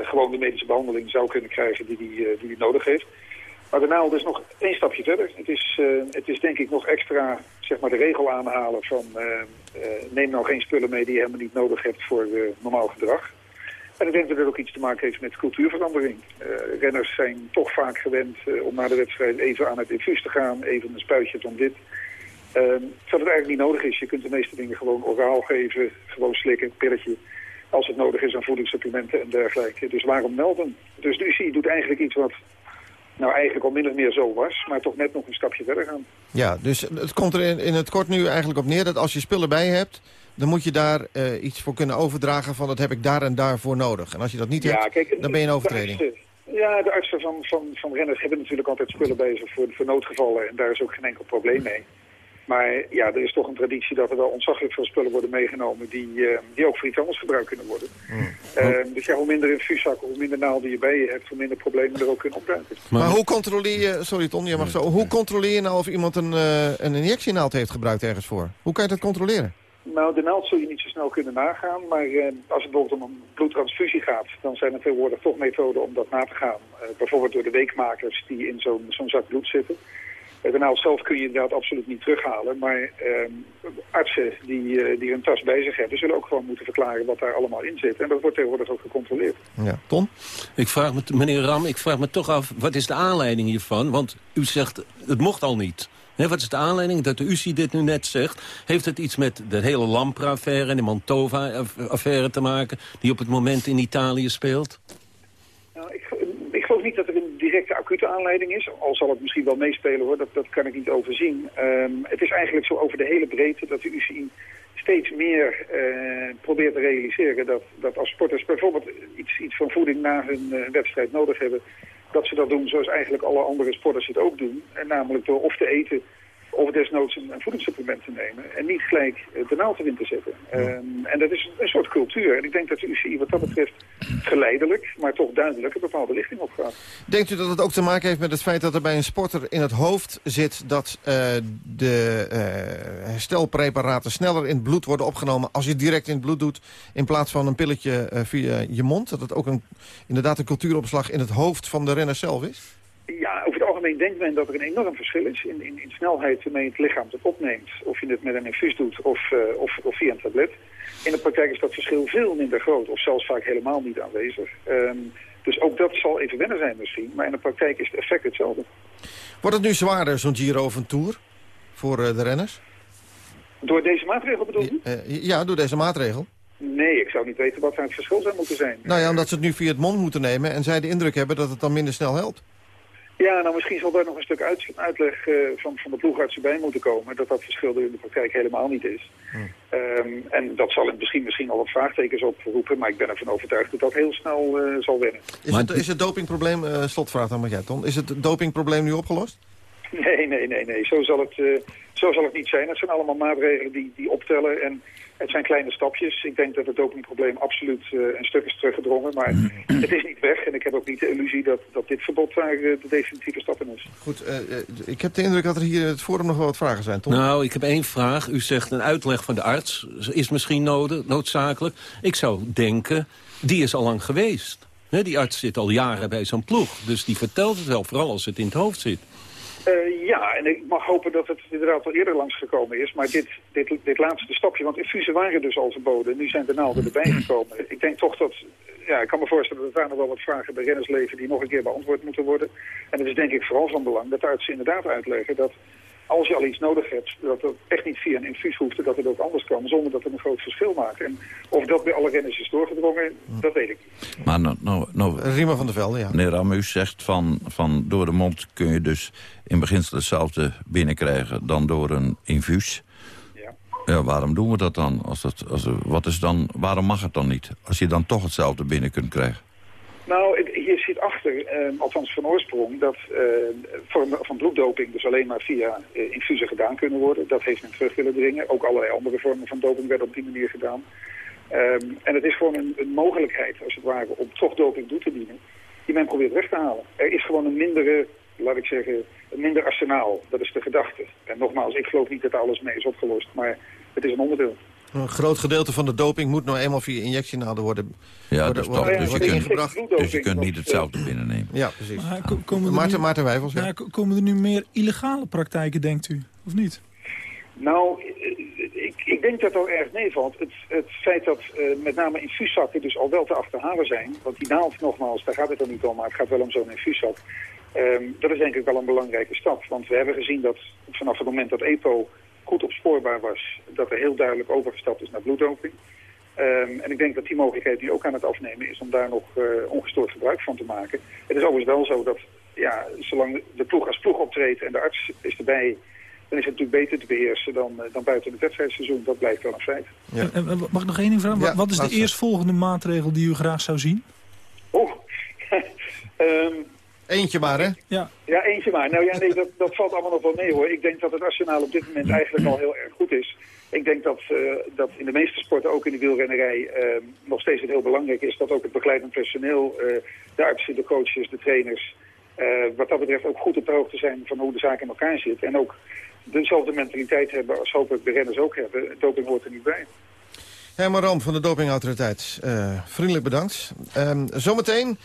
gewoon de medische behandeling zou kunnen krijgen die hij die, eh, die die nodig heeft. Maar daarna is nog één stapje verder. Het is, eh, het is denk ik nog extra zeg maar, de regel aanhalen van eh, eh, neem nou geen spullen mee die je helemaal niet nodig hebt voor eh, normaal gedrag. En ik denk dat het ook iets te maken heeft met cultuurverandering. Eh, renners zijn toch vaak gewend eh, om na de wedstrijd even aan het infuus te gaan, even een spuitje van dit. Ehm, terwijl het eigenlijk niet nodig is. Je kunt de meeste dingen gewoon oraal geven, gewoon slikken, pilletje. Als het nodig is aan voedingssupplementen en dergelijke. Dus waarom melden? Dus de UCI doet eigenlijk iets wat nou eigenlijk al min of meer zo was, maar toch net nog een stapje verder gaan. Ja, dus het komt er in, in het kort nu eigenlijk op neer... dat als je spullen bij hebt, dan moet je daar eh, iets voor kunnen overdragen... van dat heb ik daar en daarvoor nodig. En als je dat niet hebt, dan ben je een overtreding. De artsen, ja, de artsen van, van, van renners hebben natuurlijk altijd spullen bij zich voor, voor noodgevallen. En daar is ook geen enkel probleem mee. Maar ja, er is toch een traditie dat er wel ontzaglijk veel spullen worden meegenomen... die, eh, die ook voor iets anders gebruikt kunnen worden. Eh, dus ja, hoe minder infuuszakken, hoe minder naalden je bij je hebt... hoe minder problemen er ook kunnen opduiken. Maar, hoe controleer je... Sorry Ton, je mag zo. Hoe controleer je nou of iemand een, uh, een injectienaald heeft gebruikt ergens voor? Hoe kan je dat controleren? Nou, de naald zul je niet zo snel kunnen nagaan. Maar eh, als het bijvoorbeeld om een bloedtransfusie gaat... dan zijn er tegenwoordig toch methoden om dat na te gaan. Eh, bijvoorbeeld door de weekmakers die in zo'n zo'n zak bloed zitten. Uh, de naald zelf kun je inderdaad absoluut niet terughalen. Maar ehm, artsen die, eh, die hun tas bij zich hebben... zullen ook gewoon moeten verklaren wat daar allemaal in zit. En dat wordt tegenwoordig ook gecontroleerd. Ja, Ton? Ik vraag me, meneer Ram, ik vraag me toch af... wat is de aanleiding hiervan? Want u zegt, het mocht al niet. Wat is de aanleiding dat de UCI dit nu net zegt? Heeft het iets met de hele Lampra-affaire en de Mantova-affaire te maken... die op het moment in Italië speelt? Nou, ik, ik geloof niet dat er een directe acute aanleiding is. Al zal het misschien wel meespelen hoor, dat, dat kan ik niet overzien. Um, het is eigenlijk zo over de hele breedte dat de UCI steeds meer uh, probeert te realiseren... Dat, dat als sporters bijvoorbeeld iets, iets van voeding na hun uh, wedstrijd nodig hebben dat ze dat doen zoals eigenlijk alle andere sporters het ook doen. En namelijk door of te eten of desnoods een, een voedingssupplement te nemen. En niet gelijk de naald erin te zetten. Um, en dat is een soort cultuur. En ik denk dat de UCI wat dat betreft geleidelijk, maar toch duidelijk een bepaalde richting op gaat. Denkt u dat het ook te maken heeft met het feit dat er bij een sporter in het hoofd zit... dat uh, de uh, herstelpreparaten sneller in het bloed worden opgenomen... als je het direct in het bloed doet in plaats van een pilletje uh, via je mond? Dat het ook een, inderdaad een cultuuropslag in het hoofd van de renner zelf is? Ja, over algemeen denkt men dat er een enorm verschil is in, in, in snelheid waarmee het lichaam het opneemt. Of je het met een infuus doet of, uh, of, of via een tablet. In de praktijk is dat verschil veel minder groot of zelfs vaak helemaal niet aanwezig. Um, dus ook dat zal even wennen zijn misschien, maar in de praktijk is het effect hetzelfde. Wordt het nu zwaarder, zo'n Giro of een Tour, voor uh, de renners? Door deze maatregel bedoel je? Uh, ja, door deze maatregel. Nee, ik zou niet weten wat daar het verschil zou moeten zijn. Nou ja, omdat ze het nu via het mond moeten nemen en zij de indruk hebben dat het dan minder snel helpt. Ja, nou misschien zal daar nog een stuk uit, uitleg uh, van, van de ploegartsen bij moeten komen. Dat dat verschil er in de praktijk helemaal niet is. Hmm. Um, en dat zal misschien, misschien al wat vraagtekens oproepen. Maar ik ben ervan overtuigd dat dat heel snel uh, zal winnen. Is het, is het dopingprobleem, uh, slotvraag dan met jij Ton, is het dopingprobleem nu opgelost? Nee, nee, nee, nee. Zo zal het, uh, zo zal het niet zijn. Het zijn allemaal maatregelen die, die optellen en het zijn kleine stapjes. Ik denk dat het dopingprobleem absoluut uh, een stuk is teruggedrongen. Maar het is niet weg. En ik heb ook niet de illusie dat, dat dit verbod daar uh, de definitieve stap in is. Goed, uh, ik heb de indruk dat er hier in het forum nog wel wat vragen zijn, Tom. Nou, ik heb één vraag. U zegt een uitleg van de arts is misschien nodig, noodzakelijk. Ik zou denken, die is al lang geweest. He, die arts zit al jaren bij zo'n ploeg. Dus die vertelt het wel, vooral als het in het hoofd zit. Uh, ja, en ik mag hopen dat het inderdaad al eerder langsgekomen is. Maar dit, dit, dit laatste stapje, want infusen waren dus al verboden. Nu zijn de naalden erbij gekomen. Ik denk toch dat, ja, ik kan me voorstellen dat daar nog wel wat vragen bij renners leven... die nog een keer beantwoord moeten worden. En het is denk ik vooral van belang dat artsen inderdaad uitleggen... dat als je al iets nodig hebt, dat het echt niet via een infuus hoeft... dat het ook anders kan, zonder dat het een groot verschil maakt. En of dat bij alle renners is doorgedrongen, dat weet ik niet. Maar nou, nou, nou Riemer van der Velde, ja. Meneer Ram, u zegt van, van door de mond kun je dus in beginsel hetzelfde binnenkrijgen... dan door een infuus. Ja. Ja, waarom doen we dat dan? Als dat, als, wat is dan? Waarom mag het dan niet? Als je dan toch hetzelfde binnen kunt krijgen. Nou, hier zit achter, eh, althans van oorsprong, dat eh, vormen van bloeddoping dus alleen maar via eh, infusen gedaan kunnen worden. Dat heeft men terug willen dringen. Ook allerlei andere vormen van doping werden op die manier gedaan. Um, en het is gewoon een, een, mogelijkheid, als het ware, om toch doping toe te dienen, die men probeert weg te halen. Er is gewoon een mindere, laat ik zeggen, een minder arsenaal. Dat is de gedachte. En nogmaals, ik geloof niet dat alles mee is opgelost, maar het is een onderdeel. Een groot gedeelte van de doping moet nou eenmaal via injectienaalden worden, ja, worden, dus, worden, dus, worden je ingebracht. kunt, dus je kunt niet hetzelfde binnennemen. Ja, precies. Maar, ko komen Maarten, nu, Maarten Wijfels, ja. ja. Komen er nu meer illegale praktijken, denkt u? Of niet? Nou, ik, ik denk dat dat erg meevalt. Het, het feit dat uh, met name infuuszakken dus al wel te achterhalen zijn... want die naald, nogmaals, daar gaat het er niet om... maar het gaat wel om zo'n infuuszak. Um, dat is denk ik wel een belangrijke stap. Want we hebben gezien dat vanaf het moment dat EPO goed opspoorbaar was... dat er heel duidelijk overgestapt is naar bloeddoping. Um, en ik denk dat die mogelijkheid nu ook aan het afnemen is... om daar nog uh, ongestoord gebruik van te maken. Het is overigens wel zo dat, ja, zolang de ploeg als ploeg optreedt... en de arts is erbij dan is het natuurlijk beter te beheersen dan, uh, dan buiten het wedstrijdseizoen. Dat blijft wel een feit. Ja. En, en, mag ik nog één ding vragen? Ja, Wat is de eerstvolgende maatregel die u graag zou zien? Oh, um, Eentje maar, hè? Ja. Ja, eentje maar. Nou ja, nee, dat, dat valt allemaal nog wel mee hoor. Ik denk dat het arsenaal op dit moment eigenlijk al heel erg goed is. Ik denk dat, eh, dat in de meeste sporten, ook in de wielrennerij, eh, nog steeds het heel belangrijk is dat ook het begeleidend personeel, eh, de artsen, de coaches, de trainers, eh, wat dat betreft ook goed op de hoogte zijn van hoe de zaak in elkaar zit. En ook dezelfde mentaliteit hebben als hopelijk de renners ook hebben. Doping hoort er niet bij. Herman Ram van de Dopingautoriteit, eh, vriendelijk bedankt. Ehm, zometeen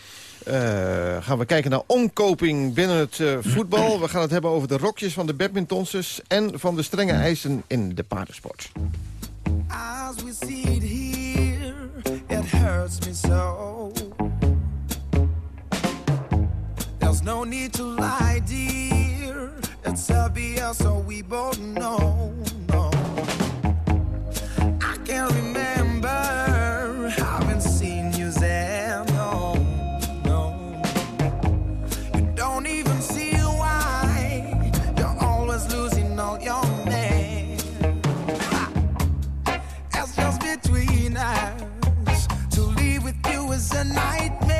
eh, gaan we kijken naar omkoping binnen het eh, voetbal. We gaan het hebben over de rokjes van de badmintonsers... en van de strenge eisen in de paardensport. As we here, it hurts me so. There's no need to lie, dear. It's obvious, so we both know. A nightmare.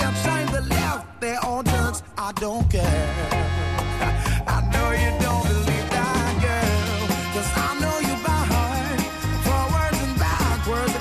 To left there all drugs, I don't care. I know you don't believe that, girl. 'Cause I know you by heart. Forwards and backwards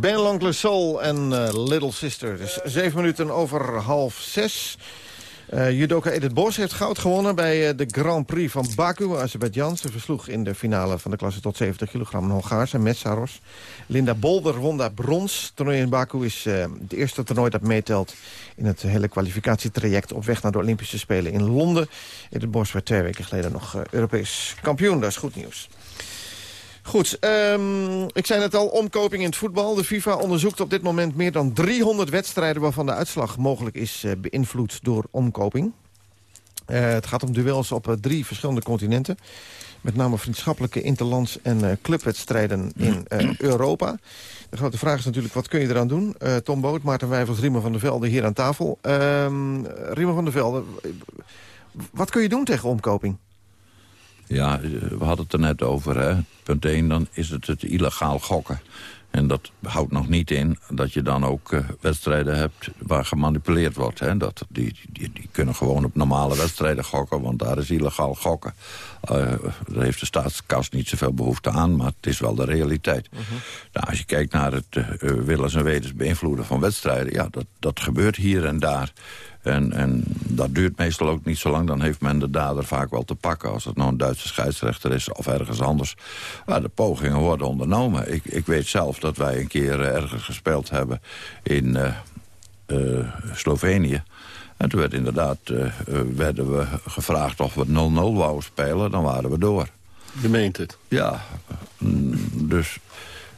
Ben Soul en eh, Little Sister. Dus zeven minuten over half zes. Eh judoka Edith Bos heeft goud gewonnen bij eh, de Grand Prix van Baku, Azerbeidzjan. Ze versloeg in de finale van de klasse tot 70 kilogram een Hongaarse, Metsaros. Linda Bolder won daar brons. Het toernooi in Baku is eh, het eerste toernooi dat meetelt... in het hele kwalificatietraject op weg naar de Olympische Spelen in Londen. Edith Bos werd twee weken geleden nog Europees kampioen. Dat is goed nieuws. Goed, ehm, ik zei het al, omkoping in het voetbal. De FIFA onderzoekt op dit moment meer dan 300 wedstrijden... waarvan de uitslag mogelijk is eh, beïnvloed door omkoping. Eh, het gaat om duels op eh, drie verschillende continenten. Met name vriendschappelijke interlands- en clubwedstrijden in Europa. De grote vraag is natuurlijk, wat kun je eraan doen? Tom Boot, Maarten Wijfels, Riemer van der Velde hier aan tafel. Ehm Riemer van der Velde, wat kun je doen tegen omkoping? Ja, eh, we hadden het er net over. Hè. Punt 1, dan is het het illegaal gokken. En dat houdt nog niet in dat je dan ook eh, wedstrijden hebt waar gemanipuleerd wordt. Hè. Dat, die, die, die kunnen gewoon op normale wedstrijden gokken, want daar is illegaal gokken. Eh, daar heeft de staatskas niet zoveel behoefte aan, maar het is wel de realiteit. nou, als je kijkt naar het uh, willens en wetens beïnvloeden van wedstrijden... ja, dat, dat gebeurt hier en daar. En, en dat duurt meestal ook niet zo lang. Dan heeft men de dader vaak wel te pakken. Als het nou een Duitse scheidsrechter is of ergens anders. Maar de pogingen worden ondernomen. Ik, ik weet zelf dat wij een keer ergens gespeeld hebben in uh, uh, Slovenië. En toen werd inderdaad, eh, eh, werden we gevraagd of we 0-0 wouden spelen. Dan waren we door. Je meent het? Ja, mm, dus...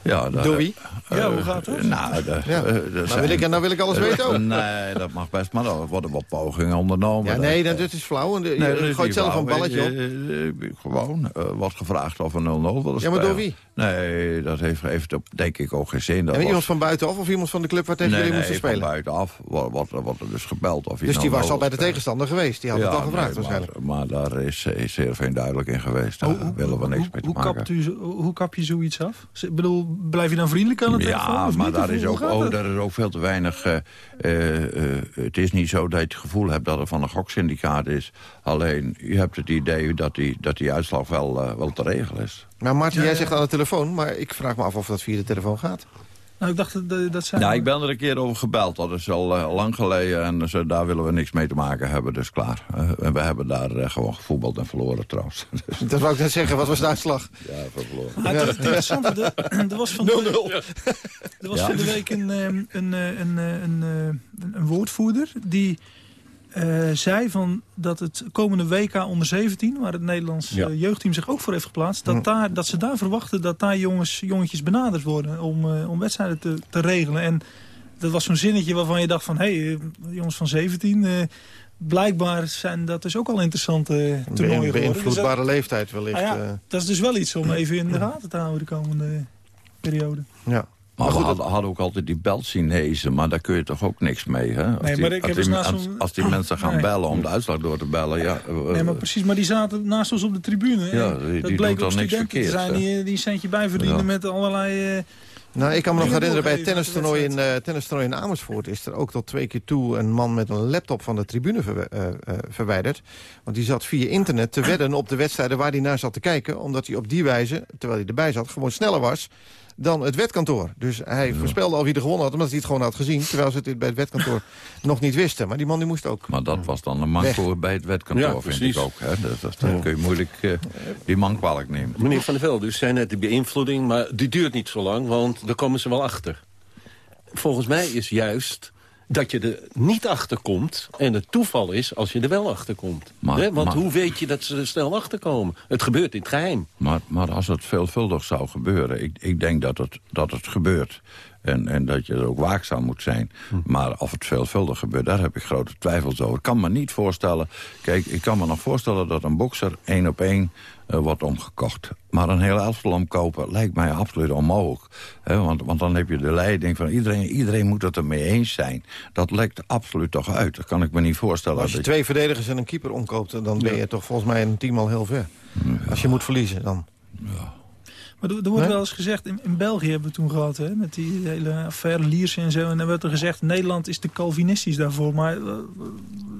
Ja, daar- Door wie? eh, Ja, hoe gaat het? Nou, de, Ja. eh, Nou zijn- wil ik- nou wil ik alles weten ook. Nee, dat mag best, maar er worden wat pogingen ondernomen. Ja, nee, dat, dat is flauw. En de- Nee, je dat gooit zelf een balletje op. Eh, eh, eh, Gewoon, eh, wordt gevraagd of we 0-0 willen Ja, maar door spelen. wie? Nee, dat heeft, heeft denk ik ook geen zin. Dat En was- iemand van buitenaf of iemand van de club waar tegen nee, jullie nee, moesten van spelen? buitenaf wordt, wordt, wordt er dus gebeld. Of je Dus die 0-0 was al bij de wil tegenstander geweest. Die had het al gevraagd nee, waarschijnlijk. Maar, maar daar is, is Heerenveen duidelijk in geweest. Daar willen we niks mee te Hoe maken. kapt, u, zo- hoe kap je zoiets af? Ik bedoel, blijf je dan vriendelijk aan het telefoon? Ja, of maar daar is, ook, oh, dat? daar is ook veel te weinig... eh, eh, eh, het is niet zo dat je het gevoel hebt dat het van een goksyndicaat is. Alleen, je hebt het idee dat die, dat die uitslag wel, wel te regelen is. Nou, Martin, Ja, jij zegt aan de telefoon, maar ik vraag me af of dat via de telefoon gaat. Nou, ik dacht dat, dat zijn... Ja, ik ben er een keer over gebeld. Dat is al eh, lang geleden en dus, daar willen we niks mee te maken hebben. Dus klaar. Eh, en we hebben daar eh, gewoon gevoetbald en verloren trouwens. Dus, Dat wou ik net zeggen, wat was de uitslag? ja, verloren. Maar het interessante, er, was van de, er was Ja. van de week een, ehm, een, eh, een, eh, een, eh, een, een woordvoerder die eh, zei van dat het komende WK onder 17, waar het Nederlands Ja. eh, jeugdteam zich ook voor heeft geplaatst, dat, daar, dat ze daar verwachten dat daar jongens, jongetjes benaderd worden om, eh, om wedstrijden te, te regelen. En dat was zo'n zinnetje waarvan je dacht van, hé, hey, jongens van 17, eh, blijkbaar zijn dat dus ook al interessante toernooien Een geworden. Dus dat- beïnvloedbare leeftijd wellicht. nou ja, dat is dus wel iets om even in de gaten te houden de komende periode. ja. Maar, we hadden, hadden ook altijd die bel-Chinezen, maar daar kun je toch ook niks mee, hè? Als, Nee, die, maar ik als, heb die, eens naast als, zo'n- als die mensen gaan Nee. bellen om de uitslag door te bellen, ja... eh, Nee, maar precies, maar die zaten naast ons op de tribune. Ja, die- dat die bleek ook dan niks studenten te verkeerds, zijn hè? die, die een centje bijverdienen Ja. met allerlei... eh, Nou, ik kan me nog herinneren, bij het tennistoernooi in, eh tennistoernooi in Amersfoort... is er ook tot twee keer toe een man met een laptop van de tribune verwi- eh, eh, verwijderd. Want die zat via internet te wedden op de wedstrijden waar hij naar zat te kijken... omdat hij op die wijze, terwijl hij erbij zat, gewoon sneller was dan het wetkantoor. Dus hij voorspelde al wie er gewonnen had, omdat hij het gewoon had gezien... terwijl ze het bij het wetkantoor nog niet wisten. Maar die man die moest ook. Maar dat was dan een manco bij het wetkantoor, Ja, vind ik ook. Hè? Dat, dat, dan kun je moeilijk eh, die man kwalijk nemen. Meneer Van der Velde, u zei net de beïnvloeding, maar die duurt niet zo lang, want daar komen ze wel achter. Volgens mij is juist dat je er niet achter komt en het toeval is als je er wel achter komt. Want maar- hoe weet je dat ze er snel achter komen? Het gebeurt in het geheim. Maar, maar als het veelvuldig zou gebeuren, ik, ik denk dat het, dat het gebeurt. En, en dat je er ook waakzaam moet zijn. Maar of het veelvuldig gebeurt, daar heb ik grote twijfels over. Ik kan me niet voorstellen... Kijk, ik kan me nog voorstellen dat een bokser één op één eh, wordt omgekocht. Maar een heel elftal omkopen lijkt mij absoluut onmogelijk. Hè, want, want dan heb je de leiding van iedereen... iedereen moet het ermee eens zijn. Dat lekt absoluut toch uit. Dat kan ik me niet voorstellen. Als je dat twee verdedigers en een keeper omkoopt... dan ben je toch volgens mij een team al heel ver. Als je moet verliezen, dan... Maar er, er wordt Nee? wel eens gezegd, in, in België hebben we toen gehad, hè, met die hele affaire Liersen en zo. En dan werd er gezegd, Nederland is te Calvinistisch daarvoor. Maar eh,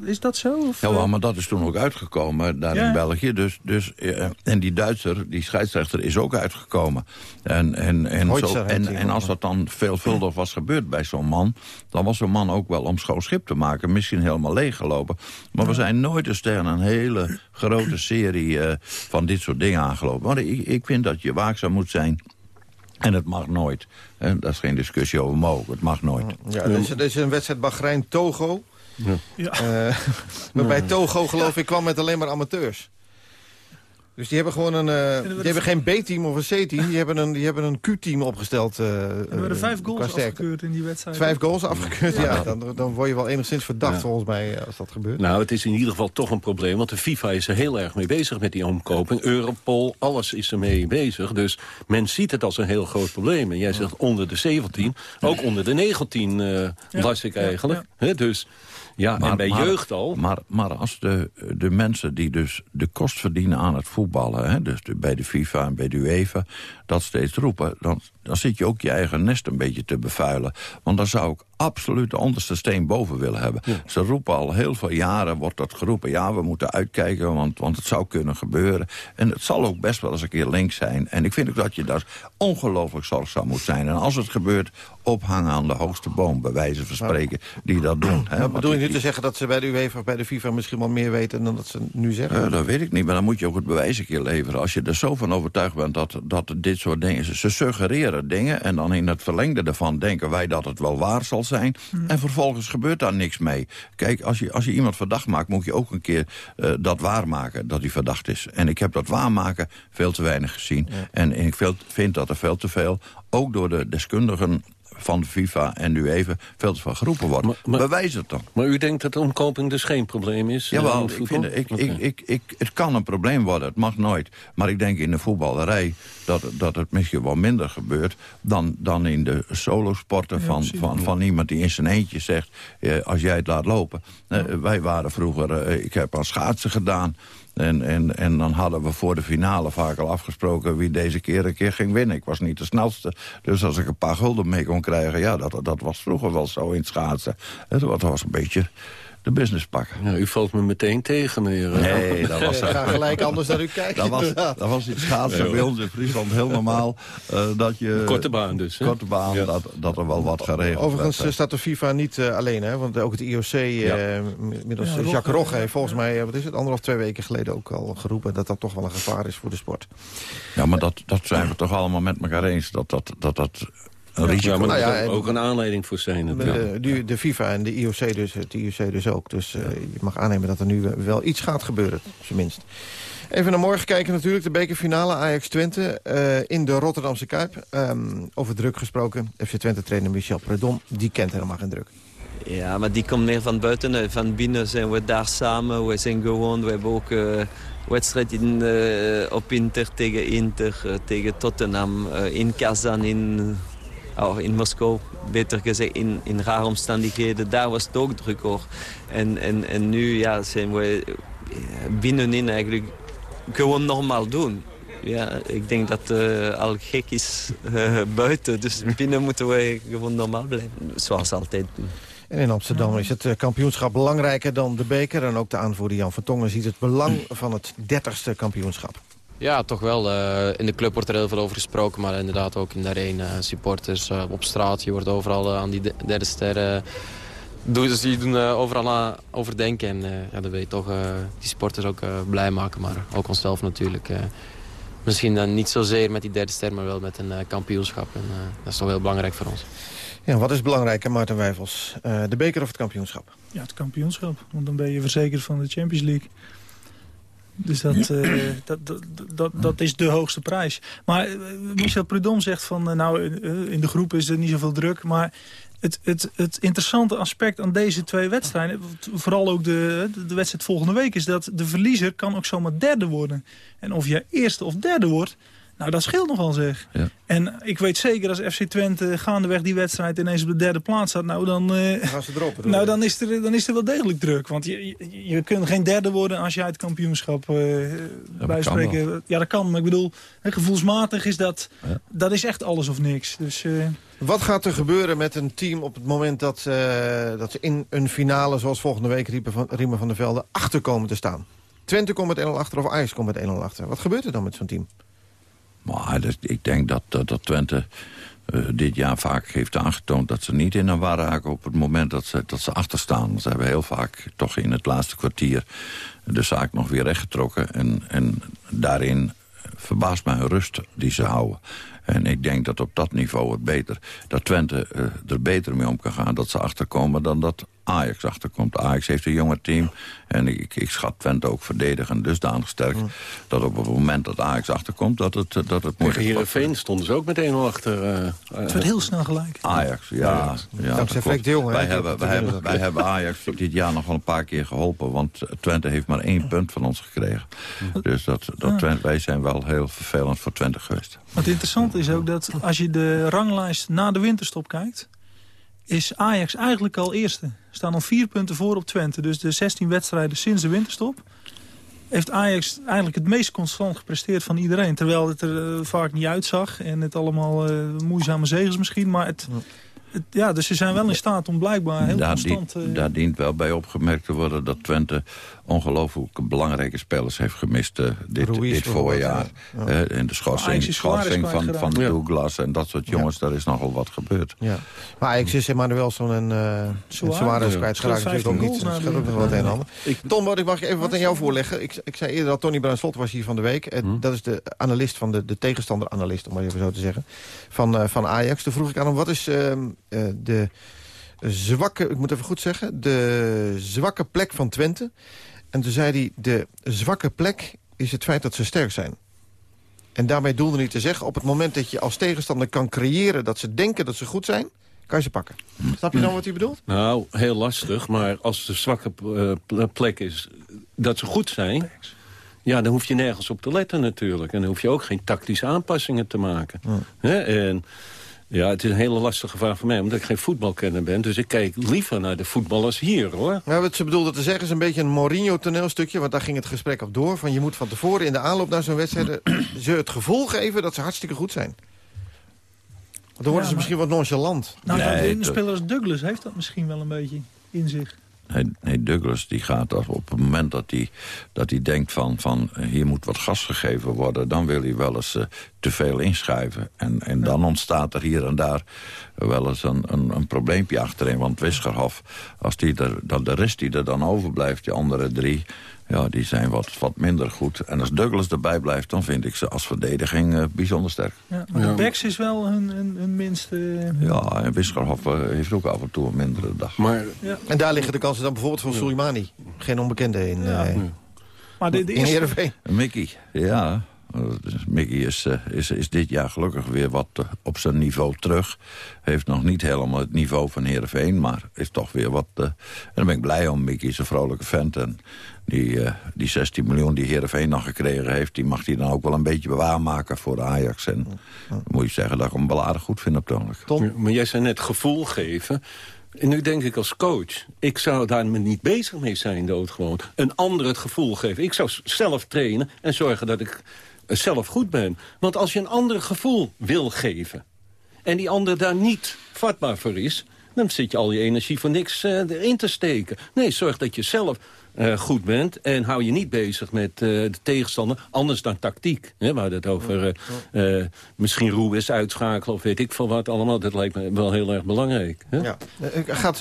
is dat zo? Of, Ja, wel, eh? maar dat is toen ook uitgekomen daar Ja. in België. Dus, dus, eh, en die Duitser, die scheidsrechter, is ook uitgekomen. En, en, en, Hoitzer zo, en, en als dat dan veelvuldig was gebeurd bij zo'n man... dan was zo'n man ook wel om schoon schip te maken. Misschien helemaal leeggelopen. Maar we zijn nooit eens tegen een hele grote serie eh, van dit soort dingen aangelopen. Maar ik, ik vind dat je waakzaam moet zijn... En het mag nooit. Hè, daar is geen discussie over mogelijk. Het mag nooit. Ja, er is, er is een wedstrijd Bahrein-Togo. Ja. Eh, waarbij Togo, geloof ik, kwam met alleen maar amateurs. Dus die hebben gewoon een... eh, die hebben geen B-team of een C-team. Die hebben een, die hebben een Q-team opgesteld. eh, er werden eh, vijf goals afgekeurd in die wedstrijd. Vijf goals afgekeurd, ja. Ja. Dan, dan word je wel enigszins verdacht, Ja. volgens mij, als dat gebeurt. Nou, het is in ieder geval toch een probleem, want de FIFA is er heel erg mee bezig met die omkoping. Europol, alles is er mee bezig. Dus men ziet het als een heel groot probleem. En jij zegt onder de 17, ook onder de 19 eh las ik eigenlijk. Hè, dus ja, en bij jeugd al. Maar, maar als de, de mensen die dus de kost verdienen aan het voetballen... Hè, dus de- bij de FIFA en bij de UEFA, dat steeds roepen... Dan, dan zit je ook je eigen nest een beetje te bevuilen. Want dan zou ik absoluut de onderste steen boven willen hebben. Ze roepen al heel veel jaren, wordt dat geroepen... ja, we moeten uitkijken, want, want het zou kunnen gebeuren. En het zal ook best wel eens een keer links zijn. En ik vind ook dat je daar ongelooflijk zorgzaam moet zijn. En als het gebeurt, ophangen aan de hoogste boom... bij wijze van spreken, die dat doen. Hè, bedoel je nu te zeggen dat ze bij de UEFA of bij de FIFA misschien wel meer weten dan dat ze nu zeggen? Dat weet ik niet, maar dan moet je ook het bewijs een keer leveren. Als je er zo van overtuigd bent dat, dat dit soort dingen... Ze, ze suggereren dingen en dan in het verlengde daarvan denken wij dat het wel waar zal zijn. Zijn. En vervolgens gebeurt daar niks mee. Kijk, als je, als je iemand verdacht maakt... moet je ook een keer eh, dat waarmaken dat hij verdacht is. En ik heb dat waarmaken veel te weinig gezien. En ik veel- vind dat er veel te veel, ook door de deskundigen van de FIFA en nu even veel te veel geroepen wordt. Bewijs het dan. Maar u denkt dat omkoping dus geen probleem is? eh, Jawel, het ik vind, ik, ik, ik, ik, het kan een probleem worden, het mag nooit. Maar ik denk in de voetballerij dat, dat het misschien wel minder gebeurt... dan, dan in de solosporten Ja, van, van, van iemand die in zijn eentje zegt... Eh, als jij het laat lopen. Eh, wij waren vroeger, eh, ik heb aan schaatsen gedaan... En, en, en dan hadden we voor de finale vaak al afgesproken... wie deze keer een keer ging winnen. Ik was niet de snelste. Dus als ik een paar gulden mee kon krijgen... ja, dat, dat was vroeger wel zo in schaatsen. Dat was een beetje de business pakken. Ja, u valt me meteen tegen, meneer. eh. Nee, dat was... Ik ga gelijk anders naar u kijken. Dat was, dat was iets schaatsen bij ons in Friesland heel normaal. eh, dat je, Korte baan dus, hè? Korte baan, dat, dat er wel wat geregeld Overigens werd. eh, staat de FIFA niet eh, alleen, hè? want ook het IOC, eh, middels Ja, eh, Jacques Rogge, heeft volgens mij, eh, wat is het, anderhalf, twee weken geleden ook al geroepen dat dat toch wel een gevaar is voor de sport. Ja, maar dat, dat zijn we toch allemaal met elkaar eens. Dat dat, dat, dat een risico Ja, maar Nou ja, zou en- ook een aanleiding voor zijn. De, de, de FIFA en de IOC dus, het IOC dus ook. Dus eh, je mag aannemen dat er nu eh, wel iets gaat gebeuren, op zijn minst. Even naar morgen kijken natuurlijk, de bekerfinale Ajax Twente eh, in de Rotterdamse Kuip. Ehm, over druk gesproken, FC Twente-trainer Michel Predom, die kent helemaal geen druk. Ja, maar die komt meer van buiten. Van binnen zijn we daar samen. We zijn gewoon, we hebben ook eh wedstrijd in, op Inter tegen Inter, tegen Tottenham, eh, in Kazan, in, oh, in Moskou. Beter gezegd, in, in rare omstandigheden. Daar was het ook druk hoor. En, en, en nu ja, zijn we eh, binnenin eigenlijk gewoon normaal doen. Ja, ik denk dat het al gek is eh, buiten. Dus binnen moeten we gewoon normaal blijven. Zoals altijd. En in Amsterdam is het eh, kampioenschap belangrijker dan de beker. En ook de aanvoerder Jan van Tongen ziet het belang van het 30ste kampioenschap. Ja, toch wel. Eh, in de club wordt er heel veel over gesproken, maar inderdaad ook in de arena. supporters eh, op straat, je wordt overal eh, aan die de- derde ster... eh, doen, dus die doen eh, overal aan over denken. En eh, ja, dan wil je toch eh, die supporters ook eh, blij maken, maar ook onszelf natuurlijk. eh. misschien dan niet zozeer met die derde ster, maar wel met een eh, kampioenschap. En eh, dat is toch heel belangrijk voor ons. Ja, wat is belangrijker, Maarten Wijfels? Eh, de beker of het kampioenschap? Ja, het kampioenschap. Want dan ben je verzekerd van de Champions League. Dus dat, eh, dat, dat, dat, dat is de hoogste prijs. Maar eh, Michel Prudhomme zegt van... eh, nou, in de groep is er niet zoveel druk. Maar het, het, het interessante aspect aan deze twee wedstrijden... vooral ook de, de wedstrijd volgende week... is dat de verliezer kan ook zomaar derde worden. En of je eerste of derde wordt... Nou, dat scheelt nogal zeg. Ja. En ik weet zeker als FC Twente gaandeweg die wedstrijd ineens op de derde plaats staat... nou, dan, eh, Gaan ze erop? nou, dan, is er, dan is er wel degelijk druk. Want je, je, je kunt geen derde worden als je uit het kampioenschap eh bij kan spreken... Ja, dat kan. Maar ik bedoel, gevoelsmatig is dat... Dat is echt alles of niks. Dus... eh, Wat gaat er gebeuren met een team op het moment dat, dat ze in een finale... zoals volgende week riepen van, Riemen van der Velde achter komen te staan? Twente komt met 1-0 achter of Ajax komt met 1-0 achter. Wat gebeurt er dan met zo'n team? Maar ik denk dat, dat, Twente eh, dit jaar vaak heeft aangetoond... dat ze niet in een war raken op het moment dat ze, dat ze achter staan. Ze hebben heel vaak toch in het laatste kwartier de zaak nog weer rechtgetrokken. En, en daarin verbaast mij hun rust die ze houden. En ik denk dat op dat niveau het beter... dat Twente eh, er beter mee om kan gaan dat ze achterkomen... dan dat Ajax achterkomt. Ajax heeft een jonger team. En ik, ik schat Twente ook verdedigen dusdanig sterk... dat op het moment dat Ajax achterkomt... dat het, eh, dat het moeilijk wordt. Heerenveen stonden ze ook met 1-0 achter. eh, eh, het werd heel snel gelijk. Ajax, ja. ja, Dankzij dat de Jong, hè, Wij, hebben, wij, hebben, wij hebben Ajax dit jaar nog wel een paar keer geholpen. Want Twente heeft maar één punt van ons gekregen. Dus dat, dat. Twente, wij zijn wel heel vervelend voor Twente geweest. Wat interessant is ook dat als je de ranglijst na de winterstop kijkt... is Ajax eigenlijk al eerste. Staan al vier punten voor op Twente. Dus de 16 wedstrijden sinds de winterstop... heeft Ajax eigenlijk het meest constant gepresteerd van iedereen. Terwijl het er eh, vaak niet uitzag. En het allemaal eh, moeizame zegens misschien. Maar het, het- ja, dus ze zijn wel in staat om blijkbaar heel daar, constant... dient, eh, daar dient wel bij opgemerkt te worden dat Twente ongelooflijk belangrijke spelers heeft gemist eh, dit, Ruiz dit voorjaar. ja. Eh, in de schorsing, schorsing van, van Ja. Douglas en dat soort jongens, daar is nogal wat gebeurd. Ja. Maar Ajax is Emmanuelson en uh, Suarez. Suarez Ja. kwijtgeraakt. Natuurlijk ook 15 niet. wat een en ander. Ik- Tom, wat ik mag even wat aan jou voorleggen. Ik, ik zei eerder dat Tony Bruinslot was hier van de week. Eh, Dat is de analist van de, de tegenstander-analist, om maar even zo te zeggen. Van, eh, van Ajax. Toen vroeg ik aan hem, wat is ehm, eh, de, zwakke, ik moet even goed zeggen, de zwakke plek van Twente. En toen zei hij, de zwakke plek is het feit dat ze sterk zijn. En daarmee doelde hij te zeggen, op het moment dat je als tegenstander kan creëren... dat ze denken dat ze goed zijn, kan je ze pakken. Snap je dan wat hij bedoelt? Nou, heel lastig. Maar als de zwakke eh, ple- plek is dat ze goed zijn... ja, dan hoef je nergens op te letten natuurlijk. En dan hoef je ook geen tactische aanpassingen te maken. En ja, het is een hele lastige vraag voor mij... omdat ik geen voetbalkenner ben. Dus ik kijk liever naar de voetballers hier, hoor. Nou, wat ze bedoelde te zeggen is een beetje een Mourinho-toneelstukje... want daar ging het gesprek op door. Van je moet van tevoren in de aanloop naar zo'n wedstrijd... eh, ze het gevoel geven dat ze hartstikke goed zijn. Want dan worden ze maar- misschien wat nonchalant. Nou, Nee, een dat- speler als Douglas heeft dat misschien wel een beetje in zich. Nee, Douglas die gaat als op het moment dat hij, dat hij denkt van, van hier moet wat gas gegeven worden... dan wil hij wel eens eh, te veel inschrijven. En, en dan ontstaat er hier en daar wel eens een, een, een probleempje achterin. Want Wisgerhof, als die er, dan de rest die er dan overblijft, die andere drie... Ja, die zijn wat, wat minder goed. En als Douglas erbij blijft, dan vind ik ze als verdediging eh, bijzonder sterk. Ja, maar de backs is wel hun, hun, hun minste... Ja, en Wisgerhof eh, heeft ook af en toe een mindere dag. Maar Ja. En daar liggen de kansen dan bijvoorbeeld van Soleimani. Geen onbekende in, eh Maar de, de in eerste, Heerenveen. Mickey, ja. Mickey is, eh, is, is dit jaar gelukkig weer wat eh, op zijn niveau terug. Heeft nog niet helemaal het niveau van Heerenveen, maar is toch weer wat... eh, en daar ben ik blij om. Mickey is een vrolijke vent. En die, die 16 miljoen die Heerenveen nog gekregen heeft... die mag hij dan ook wel een beetje bewaarmaken voor de Ajax. En dan moet je zeggen dat ik hem wel aardig goed vind op het ogenblik. Ja, Maar jij zei net gevoel geven. En nu denk ik als coach, ik zou daar me niet bezig mee zijn doodgewoon. Een ander het gevoel geven. Ik zou zelf trainen en zorgen dat ik zelf goed ben. Want als je een ander gevoel wil geven... en die ander daar niet vatbaar voor is... dan zit je al je energie voor niks eh, erin te steken. Nee, zorg dat je zelf eh, goed bent en hou je niet bezig met eh, de tegenstander. Anders dan tactiek. Hè, waar het over misschien Ruiz uitschakelen of weet ik veel wat allemaal. Dat lijkt me wel heel erg belangrijk. Hè? Ja. Gaat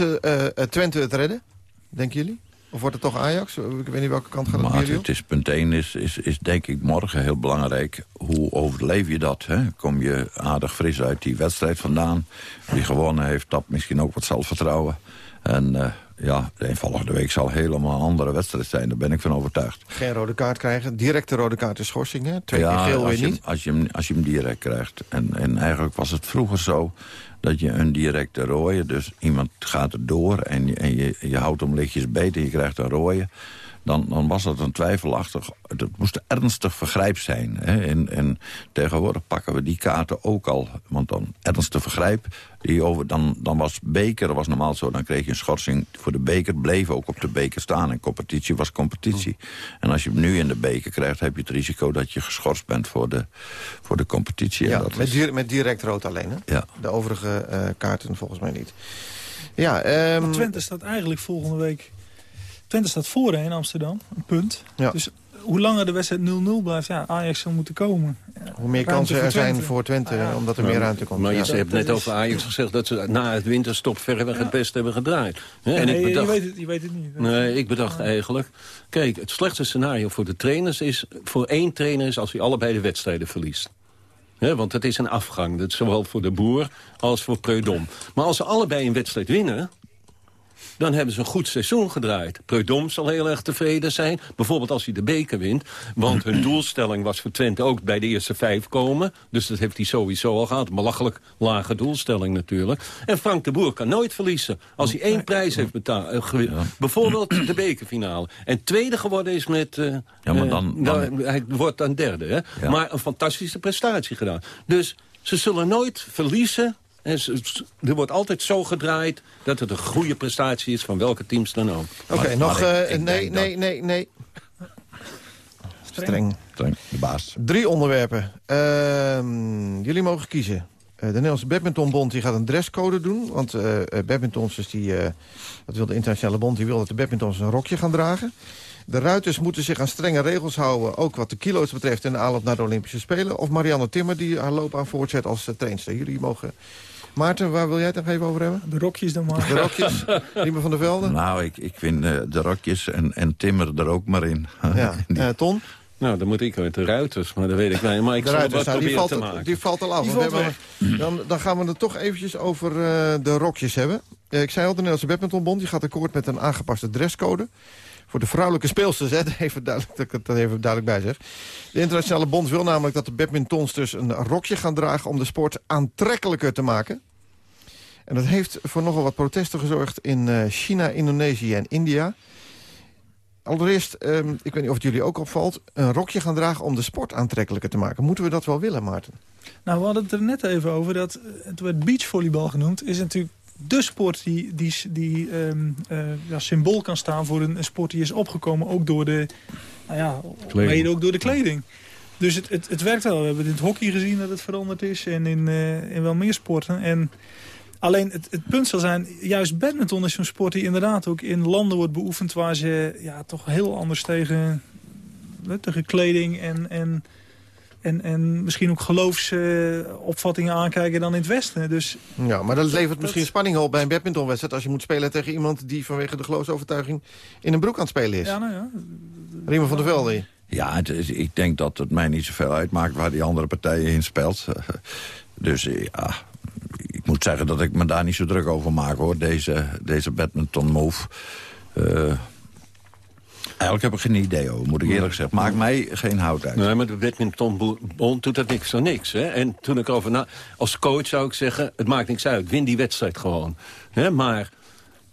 Twente het redden, denken jullie? Of wordt het toch Ajax? Ik weet niet welke kant gaat het Maar het is punt 1 is, is, is denk ik morgen heel belangrijk. Hoe overleef je dat? Hè? Kom je aardig fris uit die wedstrijd vandaan? Wie gewonnen heeft, dat misschien ook wat zelfvertrouwen. En eh, ja, de volgende week zal helemaal een andere wedstrijd zijn. Daar ben ik van overtuigd. Geen rode kaart krijgen. Directe rode kaart is schorsing, hè? Twee keer geel weer niet. Als je, hem, als je hem direct krijgt. En, en eigenlijk was het vroeger zo dat je een directe rode... dus iemand gaat er door en en je, je houdt hem lichtjes beet en je krijgt een rode... Dan, dan was dat een twijfelachtig... Het moest ernstig vergrijp zijn. Hè? En, en tegenwoordig pakken we die kaarten ook al. Want dan ernstig vergrijp... Die over, dan, dan was beker, dat was normaal zo... dan kreeg je een schorsing voor de beker... bleef ook op de beker staan. En competitie was competitie. En als je hem nu in de beker krijgt... heb je het risico dat je geschorst bent voor de, voor de competitie. En Ja, dat met, is- dir- met direct rood alleen, hè? Ja. De overige eh, kaarten volgens mij niet. Ja, ehm, Want Twente staat eigenlijk volgende week... Twente staat voor in Amsterdam, een punt. Ja. Dus hoe langer de wedstrijd 0-0 blijft, ja, Ajax zal moeten komen. hoe meer Ruimte kansen er zijn voor Twente, Ah, ja. omdat er Maar- meer ruimte komt. Maar ja. je hebt net over Ajax gezegd dat ze na het winterstop verreweg het beste hebben gedraaid. Hè, en nee, ik bedacht, je, weet het, je weet het niet. Nee, ik bedacht eigenlijk... Kijk, het slechtste scenario voor de trainers is... voor één trainer is als hij allebei de wedstrijden verliest. Hè, want het is een afgang. Dat is zowel voor de boer als voor Preudom. Maar als ze allebei een wedstrijd winnen... dan hebben ze een goed seizoen gedraaid. Preudom zal heel erg tevreden zijn. Bijvoorbeeld als hij de beker wint. Want hun doelstelling was voor Twente ook bij de eerste vijf komen. Dus dat heeft hij sowieso al gehad. Belachelijk lage doelstelling natuurlijk. En Frank de Boer kan nooit verliezen. Als hij één prijs heeft betaald. Bijvoorbeeld de bekerfinale. En tweede geworden is met... eh, Ja, maar eh, dan- nou, dan- hij wordt dan derde. Hè? Ja. Maar een fantastische prestatie gedaan. Dus ze zullen nooit verliezen. Er wordt altijd zo gedraaid dat het een goede prestatie is van welke teams dan ook. Oké, nog... eh, ik nee, nee, nee, nee. Streng. Streng, de baas. Drie onderwerpen. Ehm, jullie mogen kiezen. Eh, de Nederlandse Badmintonbond die gaat een dresscode doen. Want badmintonsers, die, eh, dat wil de internationale bond... die wil dat de badmintons een rokje gaan dragen. De ruiters moeten zich aan strenge regels houden... ook wat de kilo's betreft in de aanloop naar de Olympische Spelen. Of Marianne Timmer die haar loopbaan voortzet als uh, trainster. Jullie mogen... Maarten, waar wil jij het nog even over hebben? De rokjes dan maar. De rokjes. Riemer van der Velde. Nou, ik, ik vind eh, de rokjes en, en Timmer er ook maar in. Ja. Eh, Ton? Nou, dan moet ik met de ruiters, maar dat weet ik niet. Maar ik de zal het ruiters, wat nou, die, proberen valt, te maken. die valt al af. Die we dan, dan gaan we het toch eventjes over eh, de rokjes hebben. Eh, ik zei al, de Nederlandse Badmintonbond die gaat akkoord met een aangepaste dresscode. Voor de vrouwelijke speelsters, hè, even duidelijk, dat ik er even duidelijk bij zeg. De internationale bond wil namelijk dat de badmintonsters een rokje gaan dragen... om de sport aantrekkelijker te maken. En dat heeft voor nogal wat protesten gezorgd in eh, China, Indonesië en India. Allereerst, ehm, ik weet niet of het jullie ook opvalt... een rokje gaan dragen om de sport aantrekkelijker te maken. Moeten we dat wel willen, Maarten? Nou, we hadden het er net even over. Dat, eh, het werd beachvolleybal genoemd. Is natuurlijk de sport die, die, die ehm, eh, ja, symbool kan staan voor een, een sport die is opgekomen. Ook door de, nou ja, Kleding. mede ook door de kleding. Dus het, het, het werkt wel. We hebben in het hockey gezien dat het veranderd is. En in, eh, in wel meer sporten. En alleen het, het punt zal zijn, juist badminton is zo'n sport die inderdaad ook in landen wordt beoefend waar ze ja, toch heel anders tegen, tegen kleding en, en, en, en misschien ook geloofsopvattingen aankijken dan in het Westen. Dus Ja, maar dat levert misschien spanning op bij een badmintonwedstrijd... als je moet spelen tegen iemand die vanwege de geloofsovertuiging... in een broek aan het spelen is. ja, nou ja. Riemen van der Velde. Ja, het is- ik denk dat het mij niet zoveel uitmaakt waar die andere partijen in speelt. Dus eh, ja, ik moet zeggen dat ik me daar niet zo druk over maak, hoor. Deze, deze badminton move. Eh, eigenlijk heb ik geen idee over, moet ik eerlijk zeggen. Maakt mij geen hout uit. Nee, maar de badmintonbond doet dat niks zo niks. Hè? En toen ik over na... Als coach zou ik zeggen, het maakt niks uit. Win die wedstrijd gewoon. Hè? Maar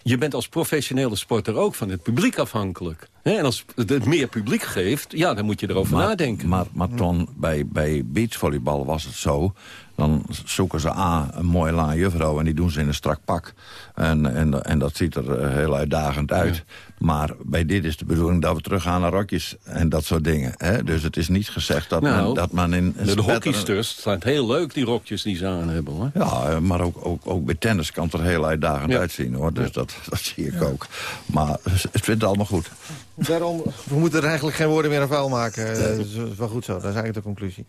je bent als professionele sporter ook van het publiek afhankelijk. Hè? En als het meer publiek geeft, ja, dan moet je erover Maar- nadenken. Maar, maar Ton, bij, bij beachvolleybal was het zo... dan zoeken ze A, een mooie lange juffrouw... en die doen ze in een strak pak. En, en, en dat ziet er eh, heel uitdagend uit. Maar bij dit is de bedoeling dat we teruggaan naar rokjes... en dat soort dingen. Hè? Dus het is niet gezegd dat, Nou, men, dat men in... de, de hockeysters staan heel leuk, die rokjes die ze aan hebben. Hoor. Ja, maar ook, ook, ook bij tennis kan het er heel uitdagend uitzien, hoor. Dus dat, dat zie ik ook. Maar het vindt het allemaal goed. Daarom, we moeten er eigenlijk geen woorden meer aan vuil maken. Eh, dat is wel goed zo, dat is eigenlijk de conclusie.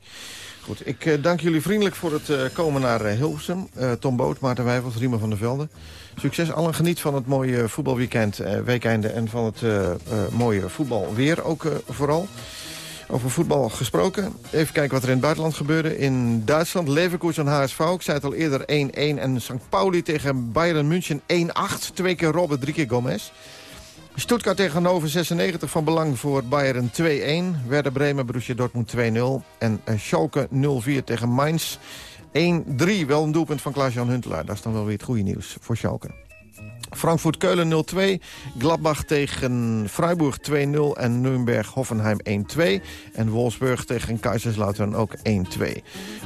Ik eh, dank jullie vriendelijk voor het eh, komen naar eh, Hilversum. Tom Boot, Maarten Wijfels, Riemen van der Velde. Succes allen, geniet van het mooie voetbalweekend, weekende... en van het mooie voetbalweer ook vooral. Over voetbal gesproken. Even kijken wat er in het buitenland gebeurde. In Duitsland, Leverkusen en HSV. Ik zei het al eerder 1-1. En St. Pauli tegen Bayern München 1-8. Twee keer Robert, drie keer Gomez. Stuttgart Hannover 96 van belang voor Bayern 2-1. Werder Bremen, Borussia Dortmund 2-0. En eh, Schalke 0-4 tegen Mainz 1-3. Wel een doelpunt van Klaas-Jan Huntelaar. Dat is dan wel weer het goede nieuws voor Schalke. Frankfurt-Keulen 0-2. Gladbach tegen Freiburg 2-0. En Nürnberg-Hoffenheim 1-2. En Wolfsburg tegen Kaiserslautern ook 1-2.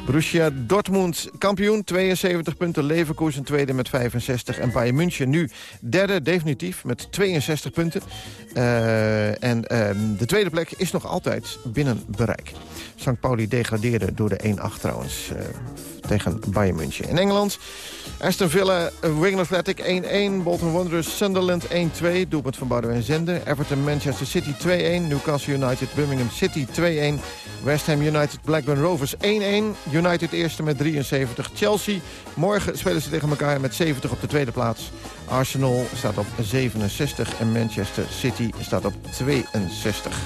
Borussia Dortmund kampioen, 72 punten. Leverkusen tweede met 65. En Bayern München nu derde, definitief, met 62 punten. Eh, en ehm, de tweede plek is nog altijd binnen bereik. St. Pauli degradeerde door de 1-8 trouwens eh, tegen Bayern München. In Engeland, Aston Villa, Wigan Athletic 1-1. Bolton Wanderers, Sunderland 1-2. Doelpunt van Boudewijn Zende. Everton, Manchester City 2-1. Newcastle United, Birmingham City 2-1. West Ham United, Blackburn Rovers 1-1. United eerste met 73. Chelsea, morgen spelen ze tegen elkaar met 70 op de tweede plaats. Arsenal staat op 67 en Manchester City staat op 62.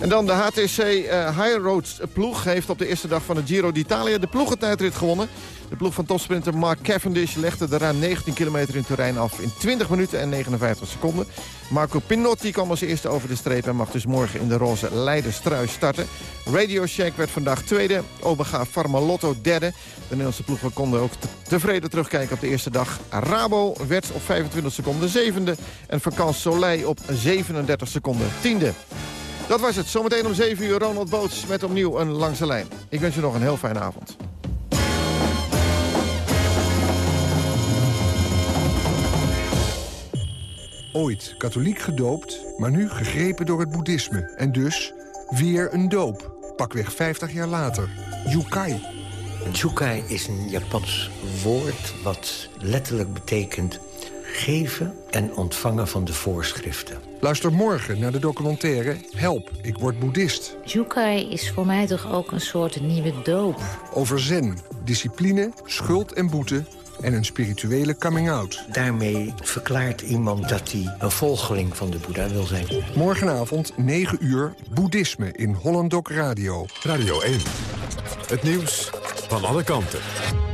En dan de HTC eh, High Roads ploeg heeft op de eerste dag van de Giro d'Italia de ploegentijdrit gewonnen. De ploeg van topsprinter Mark Cavendish legde de ruim 19 kilometer in Turijn af in 20 minuten en 59 seconden. Marco Pinotti kwam als eerste over de streep en mag dus morgen in de roze Leidenstrui starten. Radio Shack werd vandaag tweede, Omega Farmalotto derde. De Nederlandse ploegen konden ook te- tevreden terugkijken op de eerste dag. Rabo werd op 25 seconden zevende en Vakant Soleil op 37 seconden tiende. Dat was het. Zometeen om 7 uur Ronald Boots met opnieuw een langse lijn. Ik wens je nog een heel fijne avond. Ooit katholiek gedoopt, maar nu gegrepen door het boeddhisme. En dus weer een doop. Pakweg 50 jaar later. Yukai. Jukai is een Japans woord wat letterlijk betekent geven en ontvangen van de voorschriften. Luister morgen naar de documentaire Help, ik word boeddhist. Jukai is voor mij toch ook een soort nieuwe doop. Over zen, discipline, schuld en boete en een spirituele coming-out. Daarmee verklaart iemand dat hij een volgeling van de Boeddha wil zijn. Morgenavond 9 uur boeddhisme in Holland Doc Radio. Radio 1. Het nieuws van alle kanten.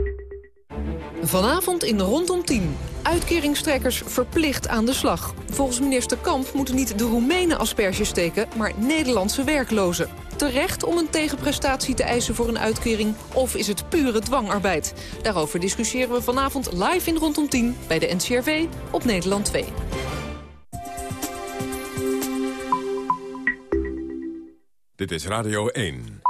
Vanavond in Rondom 10. Uitkeringstrekkers verplicht aan de slag. Volgens minister Kamp moeten niet de Roemenen asperges steken... maar Nederlandse werklozen. Terecht om een tegenprestatie te eisen voor een uitkering... of is het pure dwangarbeid? Daarover discussiëren we vanavond live in Rondom 10... bij de NCRV op Nederland 2. Dit is Radio 1.